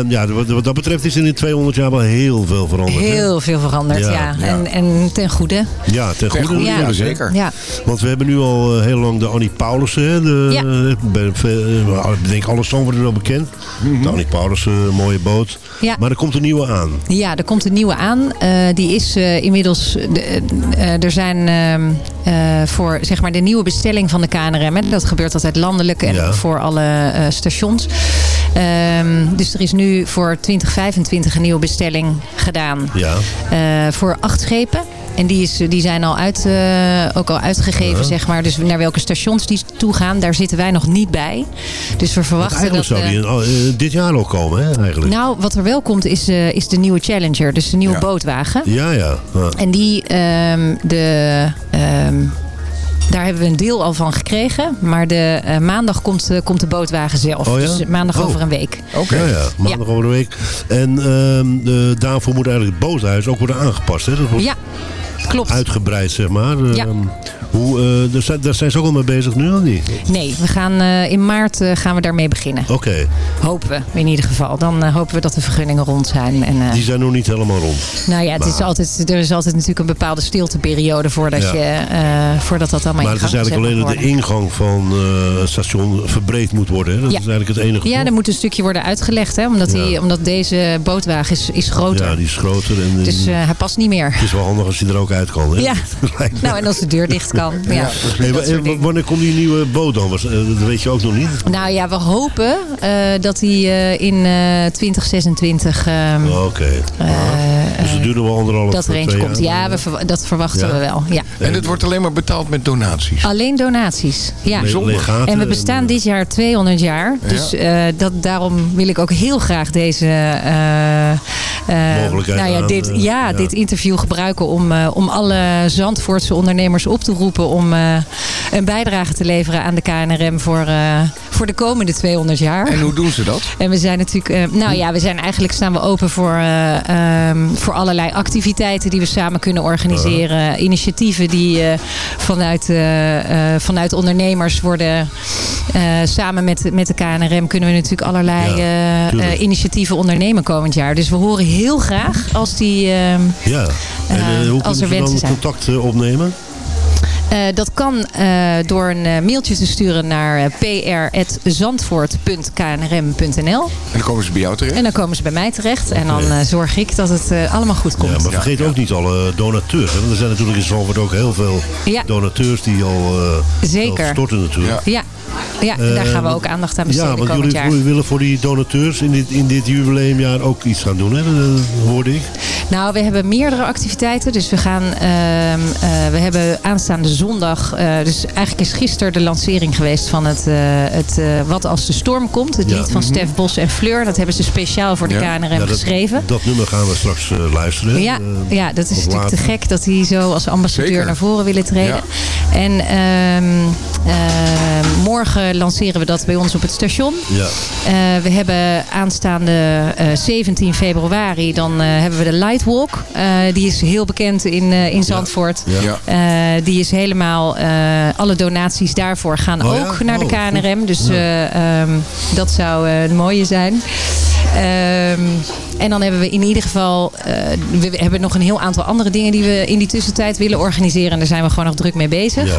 [SPEAKER 8] ja wat, wat, dat betreft is er in 200 jaar wel heel veel veranderd.
[SPEAKER 12] Heel
[SPEAKER 8] hè?
[SPEAKER 12] veel veranderd, ja. En, en ten goede.
[SPEAKER 8] Ja, ten goede. Ten goede
[SPEAKER 12] ja,
[SPEAKER 10] zeker.
[SPEAKER 12] Ja.
[SPEAKER 8] Want we hebben nu al heel lang de Annie Paulussen, de
[SPEAKER 12] ja.
[SPEAKER 8] Eh, ik denk alle song wordt wel bekend. Mm -hmm. Tony Paulus, een mooie boot.
[SPEAKER 12] Ja.
[SPEAKER 8] Maar er komt een nieuwe aan.
[SPEAKER 12] Ja, er komt een nieuwe aan. Uh, die is uh, inmiddels... De, uh, er zijn ehm, voor zeg maar, de nieuwe bestelling van de KNRM. Hè, dat gebeurt altijd landelijk en ja. Voor alle stations. Um, dus er is nu voor 2025 een nieuwe bestelling gedaan.
[SPEAKER 8] Ja.
[SPEAKER 12] voor acht schepen. En die, is, die zijn al uit, uh, ook al uitgegeven, zeg maar. Dus naar welke stations die toe gaan, daar zitten wij nog niet bij. Dus we verwachten
[SPEAKER 8] dat... zou die uh, dit jaar al komen, hè, eigenlijk?
[SPEAKER 12] Nou, wat er wel komt is, is de nieuwe Challenger. Dus de nieuwe
[SPEAKER 8] ja.
[SPEAKER 12] bootwagen.
[SPEAKER 8] Ja, ja. ja.
[SPEAKER 12] En die, um, de... Um, daar hebben we een deel al van gekregen. Maar de, uh, maandag komt, uh, komt de bootwagen zelf.
[SPEAKER 8] Oh, ja?
[SPEAKER 12] Dus maandag
[SPEAKER 8] oh.
[SPEAKER 12] over een week.
[SPEAKER 8] Oké, okay. ja, ja, maandag ja. over een week. En uh, daarvoor moet eigenlijk het boothuis ook worden aangepast. Hè? Dat wordt...
[SPEAKER 12] Ja. Klopt.
[SPEAKER 8] Uitgebreid, zeg maar.
[SPEAKER 12] Ja.
[SPEAKER 8] Um, hoe, uh, daar, zijn, daar zijn ze ook al mee bezig nu of niet?
[SPEAKER 12] Nee, we gaan, uh, in maart uh, gaan we daarmee beginnen.
[SPEAKER 8] Oké. Okay.
[SPEAKER 12] Hopen we, in ieder geval. Dan hopen we dat de vergunningen rond zijn. En,
[SPEAKER 8] Die zijn nog niet helemaal rond.
[SPEAKER 12] Nou ja, het maar... is altijd, er is altijd natuurlijk een bepaalde stilteperiode voordat, ja. je, voordat dat allemaal
[SPEAKER 8] maar het is eigenlijk alleen dat de ingang van het station verbreed moet worden. Hè? Dat
[SPEAKER 12] ja.
[SPEAKER 8] is eigenlijk het enige.
[SPEAKER 12] Ja, er moet een stukje worden uitgelegd. Hè? Omdat, die, omdat deze bootwagen is, is groter.
[SPEAKER 8] Ja, die is groter. En,
[SPEAKER 12] dus hij past niet meer.
[SPEAKER 8] Het is wel handig als hij er ook uit kan. Hè?
[SPEAKER 12] Ja. <laughs> nou, en als de deur dicht kan. Ja. ja.
[SPEAKER 8] Hey, wanneer komt die nieuwe boot dan? Dat weet je ook nog niet.
[SPEAKER 12] Nou ja, we hopen uh, dat die uh, in uh, 2026... Um,
[SPEAKER 8] Oké. Okay. dus het duurt wel anderhalf
[SPEAKER 12] Dat er eentje komt. Ja, we ver dat verwachten ja. we wel. Ja.
[SPEAKER 10] En het wordt alleen maar betaald met donaties?
[SPEAKER 12] Alleen donaties, ja.
[SPEAKER 8] Legaten
[SPEAKER 12] en we bestaan en, dit jaar 200 jaar. Dus dat, daarom wil ik ook heel graag deze
[SPEAKER 8] mogelijkheid
[SPEAKER 12] nou ja, dit,
[SPEAKER 8] eh,
[SPEAKER 12] ja, dit interview gebruiken om, eh, om alle Zandvoortse ondernemers op te roepen om eh, een bijdrage te leveren aan de KNRM voor, eh, voor de komende 200 jaar.
[SPEAKER 10] En hoe doen ze dat?
[SPEAKER 12] En we zijn natuurlijk, eh, nou ja, we zijn eigenlijk staan we open voor, eh, ehm, voor allerlei activiteiten die we samen kunnen organiseren. Initiatieven die eh, vanuit, vanuit ondernemers worden. samen met, met de KNRM kunnen we natuurlijk allerlei initiatieven ondernemen komend jaar. Dus we horen heel graag als die. ehm,
[SPEAKER 8] Ja. En hoe
[SPEAKER 12] als
[SPEAKER 8] kunnen
[SPEAKER 12] er wensen
[SPEAKER 8] dan
[SPEAKER 12] zijn.
[SPEAKER 8] contact opnemen?
[SPEAKER 12] Eh, dat kan eh, door een eh, mailtje te sturen naar pr.zandvoort.knrm.nl.
[SPEAKER 10] En dan komen ze bij jou terecht?
[SPEAKER 12] En dan komen ze bij mij terecht. En dan zorg ik dat het allemaal goed komt.
[SPEAKER 8] Ja, maar vergeet ook niet alle donateurs. Hè? Want er zijn natuurlijk in Zalvoort ook heel veel
[SPEAKER 12] Ja.
[SPEAKER 8] donateurs die al eh,
[SPEAKER 12] Zeker.
[SPEAKER 8] al storten natuurlijk.
[SPEAKER 12] Ja, ja daar
[SPEAKER 8] Eh,
[SPEAKER 12] gaan we ook aandacht aan besteden
[SPEAKER 8] Ja, want jullie,
[SPEAKER 12] jaar.
[SPEAKER 8] willen voor die donateurs in dit, in dit jubileumjaar ook iets gaan doen, hè? Dat hoorde ik.
[SPEAKER 12] Nou, we hebben meerdere activiteiten. Dus we gaan, ehm, eh, we hebben aanstaande zondag, eh, dus eigenlijk is gisteren de lancering geweest van het, eh, het eh, Wat als de storm komt. Het
[SPEAKER 8] Ja.
[SPEAKER 12] lied van
[SPEAKER 8] Mhm.
[SPEAKER 12] Stef Bos en Fleur. Dat hebben ze speciaal voor de KNRM
[SPEAKER 8] Ja, dat,
[SPEAKER 12] geschreven.
[SPEAKER 8] Dat nummer gaan we straks eh, luisteren.
[SPEAKER 12] Ja,
[SPEAKER 8] eh,
[SPEAKER 12] ja, dat is natuurlijk te gek dat die zo als ambassadeur
[SPEAKER 8] Zeker.
[SPEAKER 12] naar voren willen treden. En ehm, ehm, morgen lanceren we dat bij ons op het station.
[SPEAKER 8] Ja.
[SPEAKER 12] Eh, we hebben aanstaande eh, 17 februari, dan eh, hebben we de Lightwalk. Eh, die is heel bekend in, eh, in Zandvoort.
[SPEAKER 10] Ja.
[SPEAKER 12] Eh, die is helemaal, eh, alle donaties daarvoor gaan
[SPEAKER 10] Oh ja?
[SPEAKER 12] ook naar de
[SPEAKER 10] Oh,
[SPEAKER 12] KNRM. Dus eh, ehm, dat zou eh, het mooie zijn. Ehm, en dan hebben we in ieder geval, eh, we hebben nog een heel aantal andere dingen die we in die tussentijd willen organiseren. En daar zijn we gewoon nog druk mee bezig.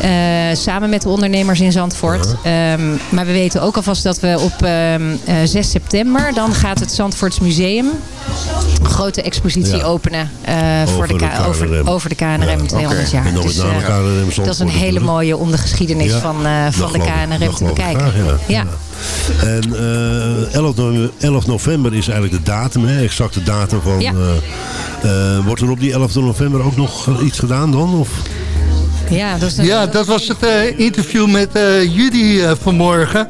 [SPEAKER 12] Eh, samen met de ondernemers in Zandvoort. Ehm, maar we weten ook alvast dat we op ehm, eh, 6 september, dan gaat het Zandvoorts Museum grote expositie
[SPEAKER 8] Ja.
[SPEAKER 12] openen eh, voor
[SPEAKER 8] Over
[SPEAKER 12] de, over,
[SPEAKER 8] KNRM.
[SPEAKER 12] over de KNRM 200 jaar.
[SPEAKER 8] En dan
[SPEAKER 12] Dus,
[SPEAKER 8] met name KNRM Zandvoort
[SPEAKER 12] dat is een hele mooie om de geschiedenis
[SPEAKER 8] Ja,
[SPEAKER 12] van, eh, van de. KNRM te bekijken.
[SPEAKER 8] graag, ja.
[SPEAKER 12] ja.
[SPEAKER 8] En eh 11, november, 11 november is eigenlijk de datum, hè, exacte datum van...
[SPEAKER 12] Ja.
[SPEAKER 8] eh, eh, wordt er op die 11 november ook nog iets gedaan dan? Of?
[SPEAKER 12] Ja, dat, is
[SPEAKER 6] Ja, dat was het eh, interview met eh, Judy vanmorgen.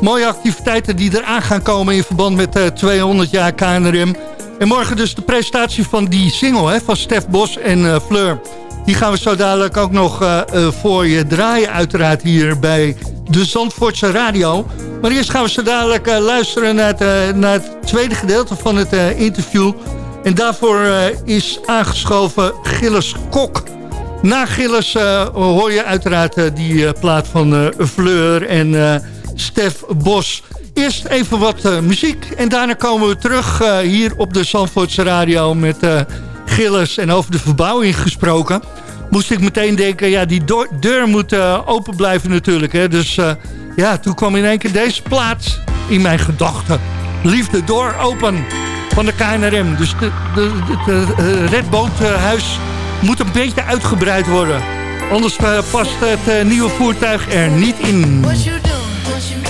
[SPEAKER 6] Mooie activiteiten die eraan gaan komen in verband met eh 200 jaar KNRM. En morgen dus de presentatie van die single hè, van Stef Bos en eh, Fleur. Die gaan we zo dadelijk ook nog eh, eh, voor je draaien uiteraard hier bij de Zandvoortse Radio. Maar eerst gaan we zo dadelijk luisteren naar het, naar het tweede gedeelte van het interview. En daarvoor is aangeschoven Gilles Kok. Na Gilles hoor je uiteraard die plaat van Fleur en Stef Bos. Eerst even wat eh, muziek en daarna komen we terug eh, hier op de Zandvoortse Radio met eh, Gilles en over de verbouwing gesproken. Moest ik meteen denken, ja die deur moet open blijven natuurlijk. Hè? Dus ja, toen kwam in één keer deze plaat in mijn gedachten. Liefde door open van de KNRM. Dus de redboothuis moet een beetje uitgebreid worden. Anders past het nieuwe voertuig er niet in.
[SPEAKER 13] What you doing? What you doing?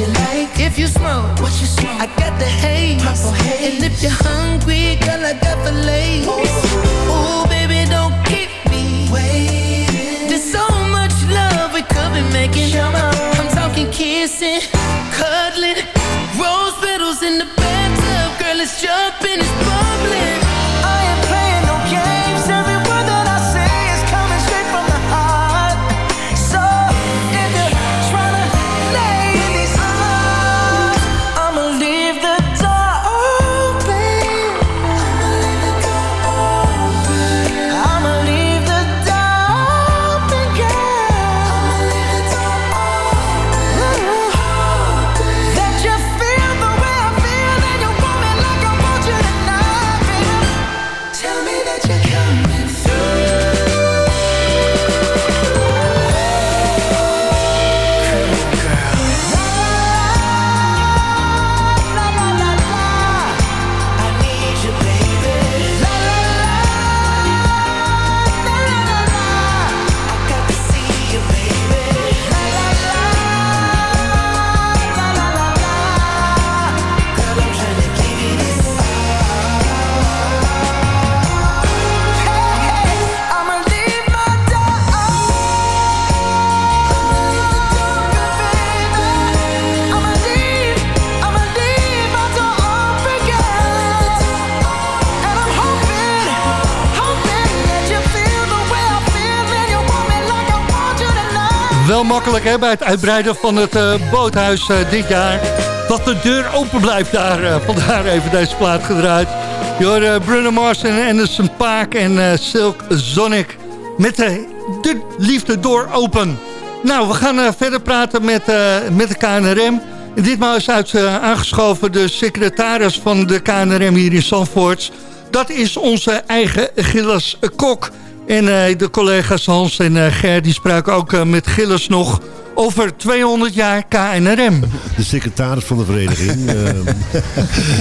[SPEAKER 13] you like. If you smoke, what you smoke? I got the haze, purple haze. And if you're hungry, girl, I got the lace. Ooh, baby,
[SPEAKER 6] hè, bij het uitbreiden van het uh, boothuis uh, dit jaar. Dat de deur open blijft daar. Uh, vandaar even deze plaat gedraaid. Hoort Bruno Mars en Anderson Paak en Silk Sonic. Met de, de liefde door open. Nou, we gaan verder praten met, met de KNRM. Ditmaal is uit, aangeschoven de secretaris van de KNRM hier in Zandvoort. Dat is onze eigen Gilles Kok. En uh, de collega's Hans en uh, Ger die spraken ook uh, met Gilles nog over 200 jaar KNRM.
[SPEAKER 8] De secretaris van de vereniging. <laughs>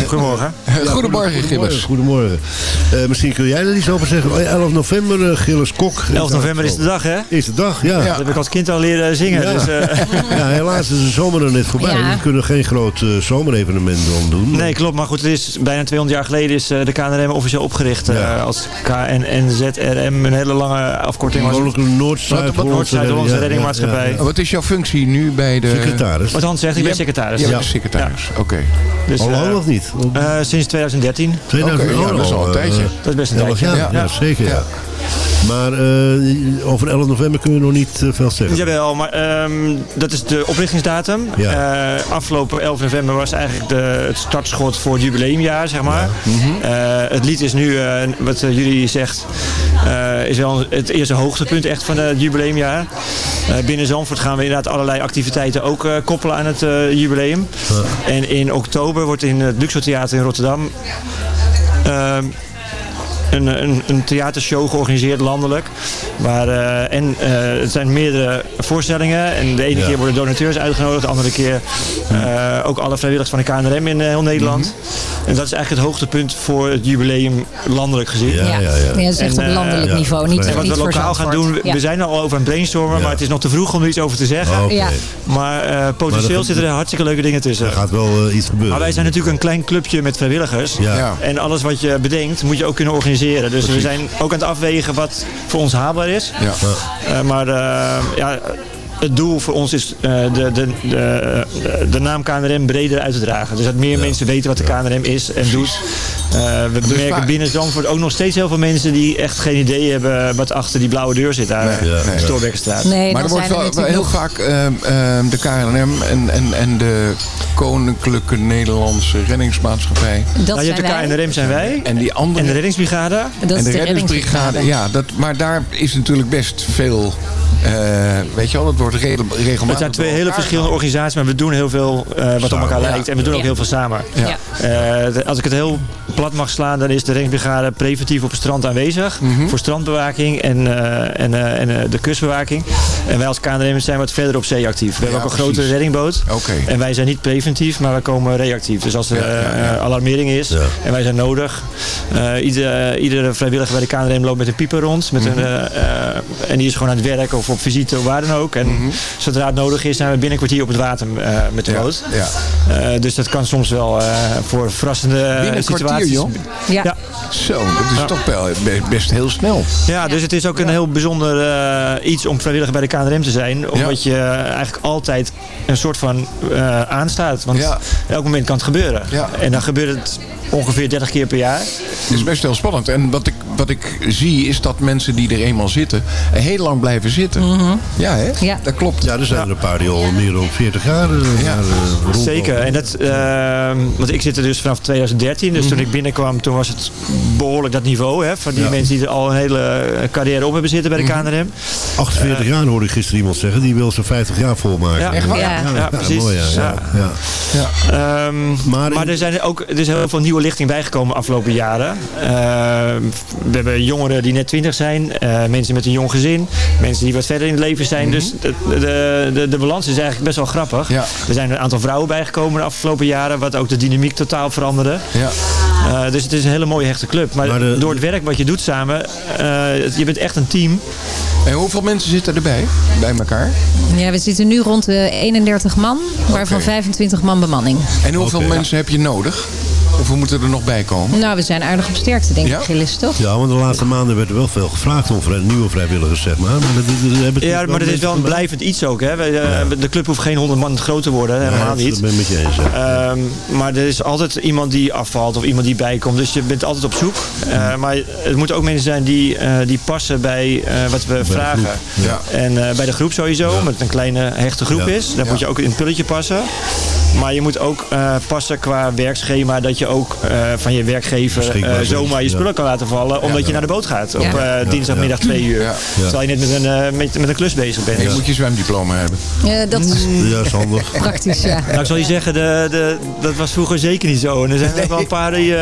[SPEAKER 14] Goedemorgen.
[SPEAKER 8] Ja,
[SPEAKER 10] goedemorgen, Gilles.
[SPEAKER 8] Goedemorgen. Uh, misschien kun jij er iets over zeggen. 11 november, uh, Gilles Kok.
[SPEAKER 14] 11 november is de dag, hè?
[SPEAKER 8] Is de dag, ja.
[SPEAKER 14] Dat heb ik als kind al leren zingen.
[SPEAKER 8] Ja,
[SPEAKER 14] dus, uh... <laughs>
[SPEAKER 8] ja helaas is de zomer er net voorbij. Ja. We kunnen geen groot zomerevenement doen.
[SPEAKER 14] Nee, klopt. Maar goed, het is bijna 200 jaar geleden is de KNRM officieel opgericht. Ja. als KNNZRM. Een hele lange afkorting was.
[SPEAKER 8] Noord-Zuid-Hollandse
[SPEAKER 14] Reddingmaatschappij.
[SPEAKER 10] Wat is jouw functie nu bij de...
[SPEAKER 8] Secretaris.
[SPEAKER 14] Wat Hans zegt, ik ben secretaris.
[SPEAKER 10] Ja, secretaris. Oké. Okay.
[SPEAKER 14] Dus,
[SPEAKER 8] al lang of niet?
[SPEAKER 14] Uh, sinds 2013.
[SPEAKER 8] 2013,
[SPEAKER 10] okay, ja, dat is al een tijdje.
[SPEAKER 14] Dat is best een tijdje.
[SPEAKER 8] Ja, ja, zeker. Maar uh, over 11 november kun je nog niet uh, veel zeggen.
[SPEAKER 14] Jawel, maar um, dat is de oprichtingsdatum. Ja. Uh, afgelopen 11 november was eigenlijk de, het startschot voor het jubileumjaar, zeg maar. Ja. Mm -hmm. het lied is nu, wat jullie zegt, is wel het eerste hoogtepunt echt van het jubileumjaar. binnen Zandvoort gaan we inderdaad allerlei activiteiten ook koppelen aan het jubileum. Ja. En in oktober wordt in het Luxor Theater in Rotterdam ehm, een, een, een theatershow georganiseerd landelijk. Waar, uh, en uh, het zijn meerdere voorstellingen. En de ene ja. keer worden donateurs uitgenodigd. De andere keer uh, ook alle vrijwilligers van de KNRM in heel Nederland. Mm -hmm. En dat is eigenlijk het hoogtepunt voor het jubileum landelijk gezien.
[SPEAKER 12] Ja, ja, ja. ja. dat is echt en, op landelijk niveau. Niet,
[SPEAKER 14] en wat
[SPEAKER 12] niet
[SPEAKER 14] we lokaal gaan doen, we zijn al over een brainstormen. Maar het is nog te vroeg om er iets over te zeggen.
[SPEAKER 8] Oh, okay.
[SPEAKER 14] Maar potentieel maar zitten er hartstikke leuke dingen tussen.
[SPEAKER 8] Er gaat wel iets gebeuren.
[SPEAKER 14] Maar wij zijn natuurlijk een klein clubje met vrijwilligers. En alles wat je bedenkt moet je ook kunnen organiseren. Dus Precies. we zijn ook aan het afwegen wat voor ons haalbaar is.
[SPEAKER 8] Ja.
[SPEAKER 14] Uh, maar uh, ja, het doel voor ons is uh, de, de, de, de, naam KNRM breder uit te dragen. Dus dat meer ja. mensen weten wat de KNRM is en doet. Uh, we dus merken binnen Zandvoort ook nog steeds heel veel mensen die echt geen idee hebben wat achter die blauwe deur zit daar. Nee, ja. Stoorbekkenstraat.
[SPEAKER 12] Nee,
[SPEAKER 10] maar er wordt wel, wel heel vaak uh, de KNRM en, en, en de Koninklijke Nederlandse Reddingsmaatschappij.
[SPEAKER 12] Dat
[SPEAKER 14] nou, je hebt de KNRM zijn wij.
[SPEAKER 10] En die andere.
[SPEAKER 14] En de reddingsbrigade.
[SPEAKER 12] Dat
[SPEAKER 10] en de,
[SPEAKER 12] de
[SPEAKER 10] reddingsbrigade. Ja, dat, maar daar is natuurlijk best veel... Uh, weet je wel, het wordt regelmatig...
[SPEAKER 14] Het zijn twee hele verschillende organisaties, maar we doen heel veel uh, wat samen. op elkaar lijkt. En we doen ja. ook heel veel samen.
[SPEAKER 12] Ja.
[SPEAKER 14] Uh, als ik het heel plat mag slaan, dan is de reddingsbrigade preventief op het strand aanwezig. Mm -hmm. Voor strandbewaking en, uh, en, en de kustbewaking. En wij als KNRM zijn wat verder op zee actief. We hebben ook een precies. grote reddingboot.
[SPEAKER 10] Okay.
[SPEAKER 14] En wij zijn niet preventief, maar wij komen reactief. Dus als er alarmering is en wij zijn nodig. iedere, iedere vrijwilliger bij de KNRM loopt met een pieper rond. Met mm -hmm. een, en die is gewoon aan het werk of op visite of waar dan ook. En mm -hmm. zodra het nodig is, zijn we binnen een kwartier op het water uh, met de boot.
[SPEAKER 10] Ja.
[SPEAKER 14] Uh, dus dat kan soms wel uh, voor verrassende
[SPEAKER 10] binnen een
[SPEAKER 14] situaties.
[SPEAKER 10] Kwartier, joh.
[SPEAKER 12] Ja.
[SPEAKER 14] ja.
[SPEAKER 10] Zo, dat is ja. toch wel best heel snel.
[SPEAKER 14] Ja, dus het is ook een heel bijzonder iets om vrijwilliger bij de KNRM te zijn. Omdat je eigenlijk altijd een soort van aanstaat. Want elk moment kan het gebeuren. En dan gebeurt het ongeveer 30 keer per jaar.
[SPEAKER 10] Het is best heel spannend. En wat ik, wat ik zie is dat mensen die er eenmaal zitten... heel lang blijven zitten.
[SPEAKER 12] Mm -hmm.
[SPEAKER 10] Ja, hè?
[SPEAKER 12] Ja.
[SPEAKER 10] Dat klopt.
[SPEAKER 8] Ja, er zijn er een paar die al meer dan 40 jaar uh,
[SPEAKER 14] ja.
[SPEAKER 8] uh,
[SPEAKER 14] Zeker. En dat, uh, want ik zit er dus vanaf 2013. Dus mm -hmm. toen ik binnenkwam, toen was het behoorlijk dat niveau. Hè, van die ja. mensen die er al een hele carrière op hebben zitten bij de KNRM.
[SPEAKER 8] 48 jaar hoorde ik gisteren iemand zeggen. Die wil ze 50 jaar volmaken.
[SPEAKER 14] Ja,
[SPEAKER 12] echt waar?
[SPEAKER 14] Ja, ja, precies.
[SPEAKER 8] Mooi, ja.
[SPEAKER 14] ja. Um, maar, maar er zijn ook er is heel veel nieuwe lichting bijgekomen afgelopen jaren. Uh, we hebben jongeren die net 20 zijn. Uh, mensen met een jong gezin. Mensen die wat verder in het leven zijn. Mm -hmm. Dus de, de, de, de, balans is eigenlijk best wel grappig.
[SPEAKER 10] Ja.
[SPEAKER 14] Er zijn een aantal vrouwen bijgekomen de afgelopen jaren. Wat ook de dynamiek totaal veranderde.
[SPEAKER 10] Ja.
[SPEAKER 14] Uh, dus het is een hele mooie hechte club. Maar, maar de, door het werk wat je doet samen. je bent echt een team.
[SPEAKER 10] En hoeveel mensen zitten erbij? Bij elkaar?
[SPEAKER 12] Ja, we zitten nu rond de 31 man. Waarvan okay. 25 man bemanning.
[SPEAKER 10] En hoeveel okay. mensen heb je nodig? Hoeveel moeten er nog bij komen?
[SPEAKER 12] Nou, we zijn aardig op sterkte, denk ik, Gilles, toch?
[SPEAKER 8] Ja, want de laatste maanden werd er wel veel gevraagd om nieuwe vrijwilligers, zeg maar. maar dat, dat- dat hebben
[SPEAKER 14] Ja, maar dat is wel een blijvend iets ook. Hè. We, eh, De club hoeft geen 100 man groot te worden, helemaal
[SPEAKER 8] dat
[SPEAKER 14] niet.
[SPEAKER 8] ben ik met je eens. ja.
[SPEAKER 14] Ehm, maar er is altijd iemand die afvalt of iemand die bijkomt. Dus je bent altijd op zoek. Eh, maar het moeten ook mensen zijn die, eh, die passen bij eh, wat we vragen.
[SPEAKER 10] Ja.
[SPEAKER 14] En eh, bij de groep sowieso, omdat het een kleine hechte groep
[SPEAKER 8] Ja.
[SPEAKER 14] is. Dan moet je ook in het pulletje passen. Maar je moet ook eh, passen qua werkschema. Dat je ook eh, van je werkgever eh, zomaar je
[SPEAKER 8] ja.
[SPEAKER 14] spullen kan laten vallen. Omdat je naar de boot gaat op
[SPEAKER 12] Ja.
[SPEAKER 14] eh, dinsdagmiddag twee uur.
[SPEAKER 10] Ja.
[SPEAKER 14] Terwijl je net met een, eh, met, met een klus bezig bent.
[SPEAKER 10] En je moet je zwemdiploma hebben.
[SPEAKER 12] Eh, dat is
[SPEAKER 8] Ja, is handig. <laughs>
[SPEAKER 12] praktisch, ja.
[SPEAKER 14] Nou, ik zal je zeggen, de, de, dat was vroeger zeker niet zo. En er zijn er wel een paar die <laughs>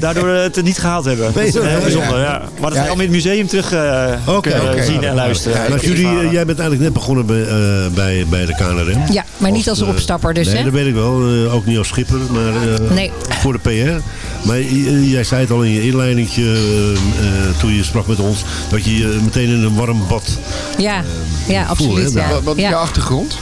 [SPEAKER 14] daardoor het niet gehaald hebben. Dat is heel bijzonder, ja. Maar dat je allemaal in het museum terug eh, zien en luisteren.
[SPEAKER 8] Maar jullie, jij bent eigenlijk net begonnen bij, eh, bij, bij de KNRM.
[SPEAKER 12] Ja, maar niet als
[SPEAKER 8] eh,
[SPEAKER 12] opstapper dus,
[SPEAKER 8] nee,
[SPEAKER 12] hè?
[SPEAKER 8] dat weet ik wel. eh, ook niet als schipper, maar eh,
[SPEAKER 12] Nee.
[SPEAKER 8] voor de PR. Maar jij zei het al in je inleidingje eh, eh, toen je sprak met ons... dat je je meteen in een warm bad...
[SPEAKER 12] Ja, ja absoluut.
[SPEAKER 8] hè,
[SPEAKER 12] Ja.
[SPEAKER 10] Wat, wat is
[SPEAKER 12] Ja.
[SPEAKER 10] je achtergrond?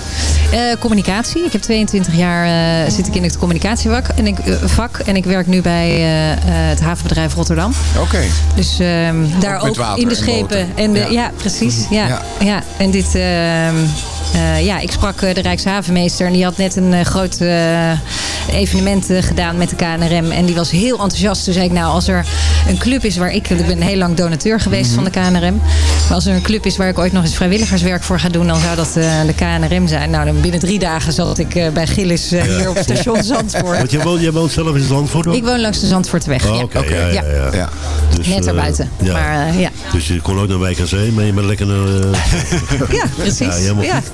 [SPEAKER 12] Eh, communicatie. Ik heb 22 jaar eh, zit ik in het communicatievak en ik, vak. En ik werk nu bij eh, eh, het havenbedrijf Rotterdam.
[SPEAKER 10] Oké.
[SPEAKER 12] Dus ehm, daar ook in de
[SPEAKER 10] en
[SPEAKER 12] schepen. En de,
[SPEAKER 10] Ja.
[SPEAKER 12] ja. precies. Ja,
[SPEAKER 10] Ja.
[SPEAKER 12] ja. en dit... eh, ja, ik sprak eh, de Rijkshavenmeester en die had net een eh, groot eh, evenement gedaan met de KNRM. En die was heel enthousiast. Toen zei ik, nou, als er een club is waar ik... Ik ben heel lang donateur geweest van de KNRM. Maar als er een club is waar ik ooit nog eens vrijwilligerswerk voor ga doen... dan zou dat eh, de KNRM zijn. Nou, dan binnen drie dagen zat ik eh, bij Gillis eh, hier op station <laughs> Zandvoort.
[SPEAKER 8] Want jij woont, jij woont zelf in Zandvoort ook?
[SPEAKER 12] Ik woon langs de Zandvoorteweg.
[SPEAKER 8] Oh,
[SPEAKER 12] ja.
[SPEAKER 8] Oké, ja, ja, ja.
[SPEAKER 10] Ja.
[SPEAKER 8] Dus,
[SPEAKER 12] Net erbuiten.
[SPEAKER 8] ja.
[SPEAKER 12] Maar eh, ja.
[SPEAKER 8] Dus je kon ook naar Wijk aan Zee, maar je bent lekker naar... <laughs>
[SPEAKER 12] ja, precies.
[SPEAKER 8] ja, helemaal
[SPEAKER 12] ja.
[SPEAKER 8] goed.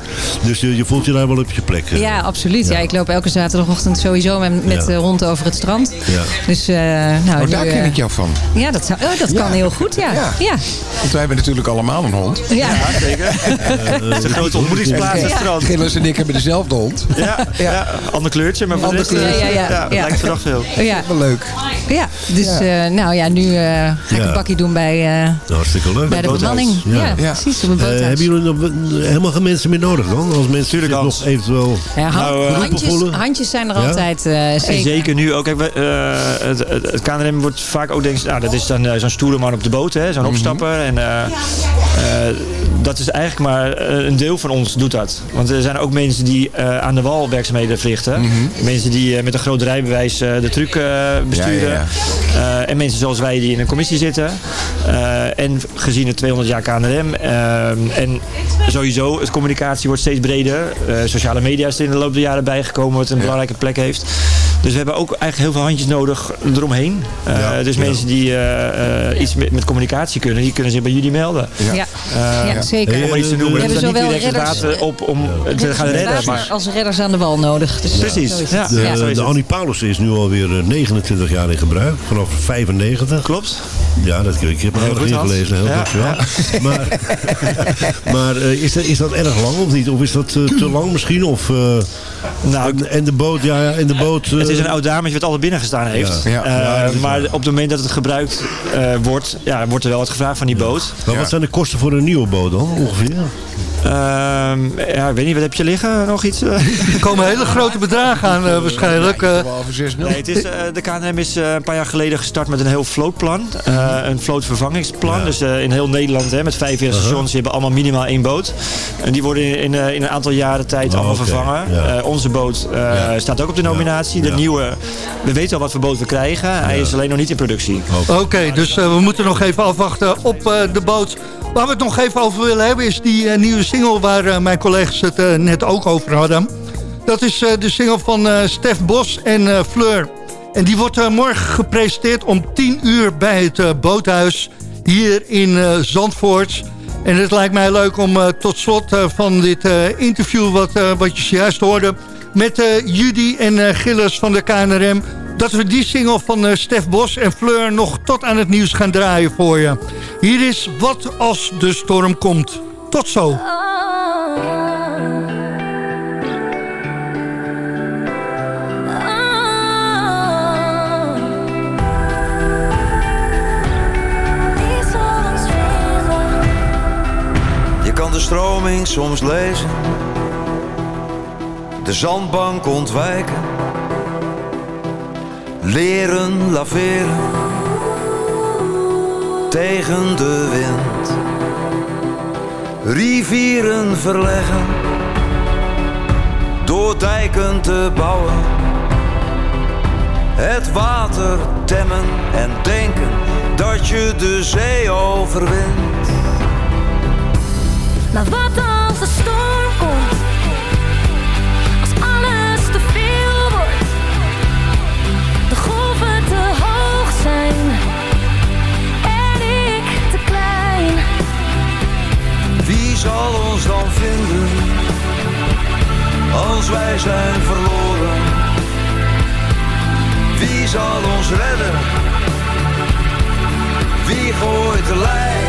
[SPEAKER 8] Dus je, je voelt je daar wel op je plek.
[SPEAKER 12] Ja, absoluut. Ja. ik loop elke zaterdagochtend sowieso met, met
[SPEAKER 8] Ja.
[SPEAKER 12] de hond over het strand.
[SPEAKER 8] Ja.
[SPEAKER 12] Dus, eh, nou,
[SPEAKER 10] Oh, daar
[SPEAKER 12] nu,
[SPEAKER 10] ken
[SPEAKER 12] eh,
[SPEAKER 10] ik jou van.
[SPEAKER 12] Ja, dat, zou, oh, dat kan heel goed, ja.
[SPEAKER 10] Ja.
[SPEAKER 12] Ja.
[SPEAKER 10] Want wij hebben natuurlijk allemaal een hond.
[SPEAKER 12] Ja.
[SPEAKER 14] Zeker. <laughs> Het is een grote ontmoetingsplaats, het strand.
[SPEAKER 10] Gilles en ik hebben dezelfde hond.
[SPEAKER 14] Ja, ja. ander kleurtje, maar voor
[SPEAKER 10] Ander
[SPEAKER 14] eh,
[SPEAKER 12] kleurtje. Ja, ja, ja.
[SPEAKER 14] dat
[SPEAKER 12] Ja.
[SPEAKER 14] lijkt verdacht veel.
[SPEAKER 12] Ja.
[SPEAKER 10] Wel leuk.
[SPEAKER 12] ja, dus eh, nou ja, nu eh, ga ik
[SPEAKER 8] Ja.
[SPEAKER 12] een bakkie doen bij, eh,
[SPEAKER 8] Hartstikke leuk.
[SPEAKER 12] bij de bemanning. Ja, precies, op een
[SPEAKER 8] Eh,
[SPEAKER 12] boothuis.
[SPEAKER 8] hebben jullie nog helemaal geen mensen meer nodig dan? Als mensen nog eventueel...
[SPEAKER 14] Nou, eh,
[SPEAKER 12] handjes, zijn er
[SPEAKER 8] Ja?
[SPEAKER 12] Eh,
[SPEAKER 14] En
[SPEAKER 12] zeker.
[SPEAKER 14] zeker nu ook. Kijk, we, eh, het, het, KNRM wordt vaak ook denk nou dat is dan eh, zo'n stoere man op de boot, hè, zo'n opstapper. En eh, eh, dat is eigenlijk maar eh, een deel van ons doet dat. Want er zijn ook mensen die eh, aan de wal werkzaamheden verrichten. Mensen die eh, met een groot rijbewijs eh, de truck eh, besturen.
[SPEAKER 10] Ja, ja,
[SPEAKER 14] Eh, en mensen zoals wij die in een commissie zitten. Eh, en gezien het 200 jaar KNRM. en sowieso, het communicatie wordt steeds breder. Eh, sociale media is er in de loop der jaren bijgekomen. Wat een belangrijke plek heeft. Dus we hebben ook eigenlijk heel veel handjes nodig eromheen. Eh, dus
[SPEAKER 8] ja.
[SPEAKER 14] mensen die eh, eh, iets met, met communicatie kunnen, die kunnen zich bij jullie melden.
[SPEAKER 12] Ja, ja, zeker.
[SPEAKER 14] Om iets te noemen.
[SPEAKER 12] We hebben zowel redders-
[SPEAKER 14] op om te gaan redden. Maar
[SPEAKER 12] als redders aan de wal nodig. Dus
[SPEAKER 14] Precies,
[SPEAKER 12] het.
[SPEAKER 14] ja.
[SPEAKER 8] De, de. Annie Paulussen is nu alweer eh, 29 jaar in gebruik. Vanaf 95.
[SPEAKER 14] klopt.
[SPEAKER 8] Ja, dat, ik heb
[SPEAKER 14] Heel goed, Hans.
[SPEAKER 8] ingelezen. Heel
[SPEAKER 14] Ja,
[SPEAKER 8] dankjewel. <laughs> Maar, maar eh, is, dat, is dat erg lang of niet? Of is dat eh, te lang misschien? Of, eh,
[SPEAKER 14] Nou,
[SPEAKER 8] en, en de boot, ja, ja en de boot...
[SPEAKER 14] Het is een oud dametje wat altijd binnen gestaan heeft.
[SPEAKER 10] Ja. Ja.
[SPEAKER 14] Eh,
[SPEAKER 8] Ja, dat is
[SPEAKER 14] maar op het moment dat het gebruikt eh, wordt, ja, wordt er wel wat gevraagd van die boot.
[SPEAKER 8] maar wat zijn de kosten voor een nieuwe boot dan, ongeveer?
[SPEAKER 14] Ehm, ja, ik weet niet, wat heb je liggen? Nog iets?
[SPEAKER 6] Er komen hele grote bedragen aan eh, waarschijnlijk. eh.
[SPEAKER 10] Wel over 6-0.
[SPEAKER 14] Nee, het is, eh, de KNRM is eh, een paar jaar geleden gestart met een heel vlootplan. Eh, een vlootvervangingsplan. Dus eh, in heel Nederland hè, met 45 stations. Die hebben allemaal minimaal één boot. En die worden in, in, eh, in een aantal jaren tijd
[SPEAKER 8] Oh,
[SPEAKER 14] allemaal vervangen.
[SPEAKER 8] ja.
[SPEAKER 14] Eh, onze boot eh, staat ook op de nominatie. De
[SPEAKER 8] Ja.
[SPEAKER 14] nieuwe, we weten al wat voor boot we krijgen. Hij is alleen nog niet in productie.
[SPEAKER 6] Oké, dus eh, we moeten nog even afwachten op eh, de boot. Waar we het nog even over willen hebben is die eh, nieuwe single waar eh, mijn collega's het eh, net ook over hadden. Dat is eh, de single van Stef Bos en Fleur. En die wordt morgen gepresenteerd om 10 uur bij het boothuis hier in Zandvoort. En het lijkt mij leuk om tot slot van dit interview wat, wat je zojuist hoorde... met Judy en Gilles van de KNRM... dat we die single van Stef Bos en Fleur nog tot aan het nieuws gaan draaien voor je. Hier is Wat als de storm komt. Tot zo.
[SPEAKER 15] Je kan de stroming soms lezen, de zandbank ontwijken. leren laveren tegen de wind. Rivieren verleggen door dijken te bouwen. Het water temmen en denken dat je de zee overwint.
[SPEAKER 16] Maar wat als de storm
[SPEAKER 15] zal ons dan vinden als wij zijn verloren? Wie zal ons redden? Wie gooit de lijn?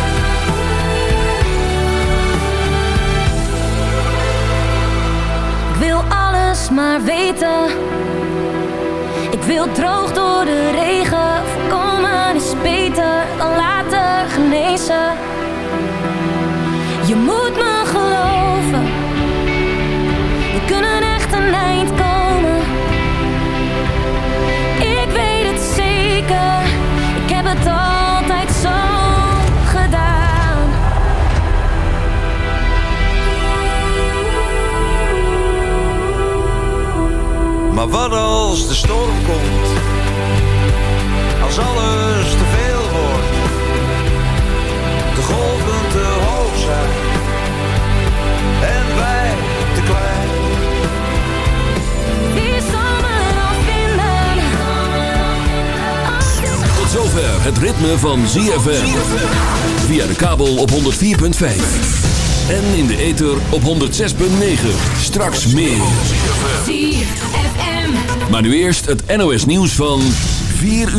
[SPEAKER 16] Ik wil alles maar weten. Ik wil droog door de regen. Voorkomen is beter dan later genezen. Je moet me geloven. We kunnen echt een eind komen. Ik weet het zeker. Ik heb het altijd zo gedaan.
[SPEAKER 15] Maar wat als de storm komt? Als alles de golven te hoog zijn en wij te klein.
[SPEAKER 2] Tot zover het ritme van ZFM. Via de kabel op 104.5. En in de ether op 106.9. Straks meer. Maar nu eerst het NOS nieuws van 4 uur.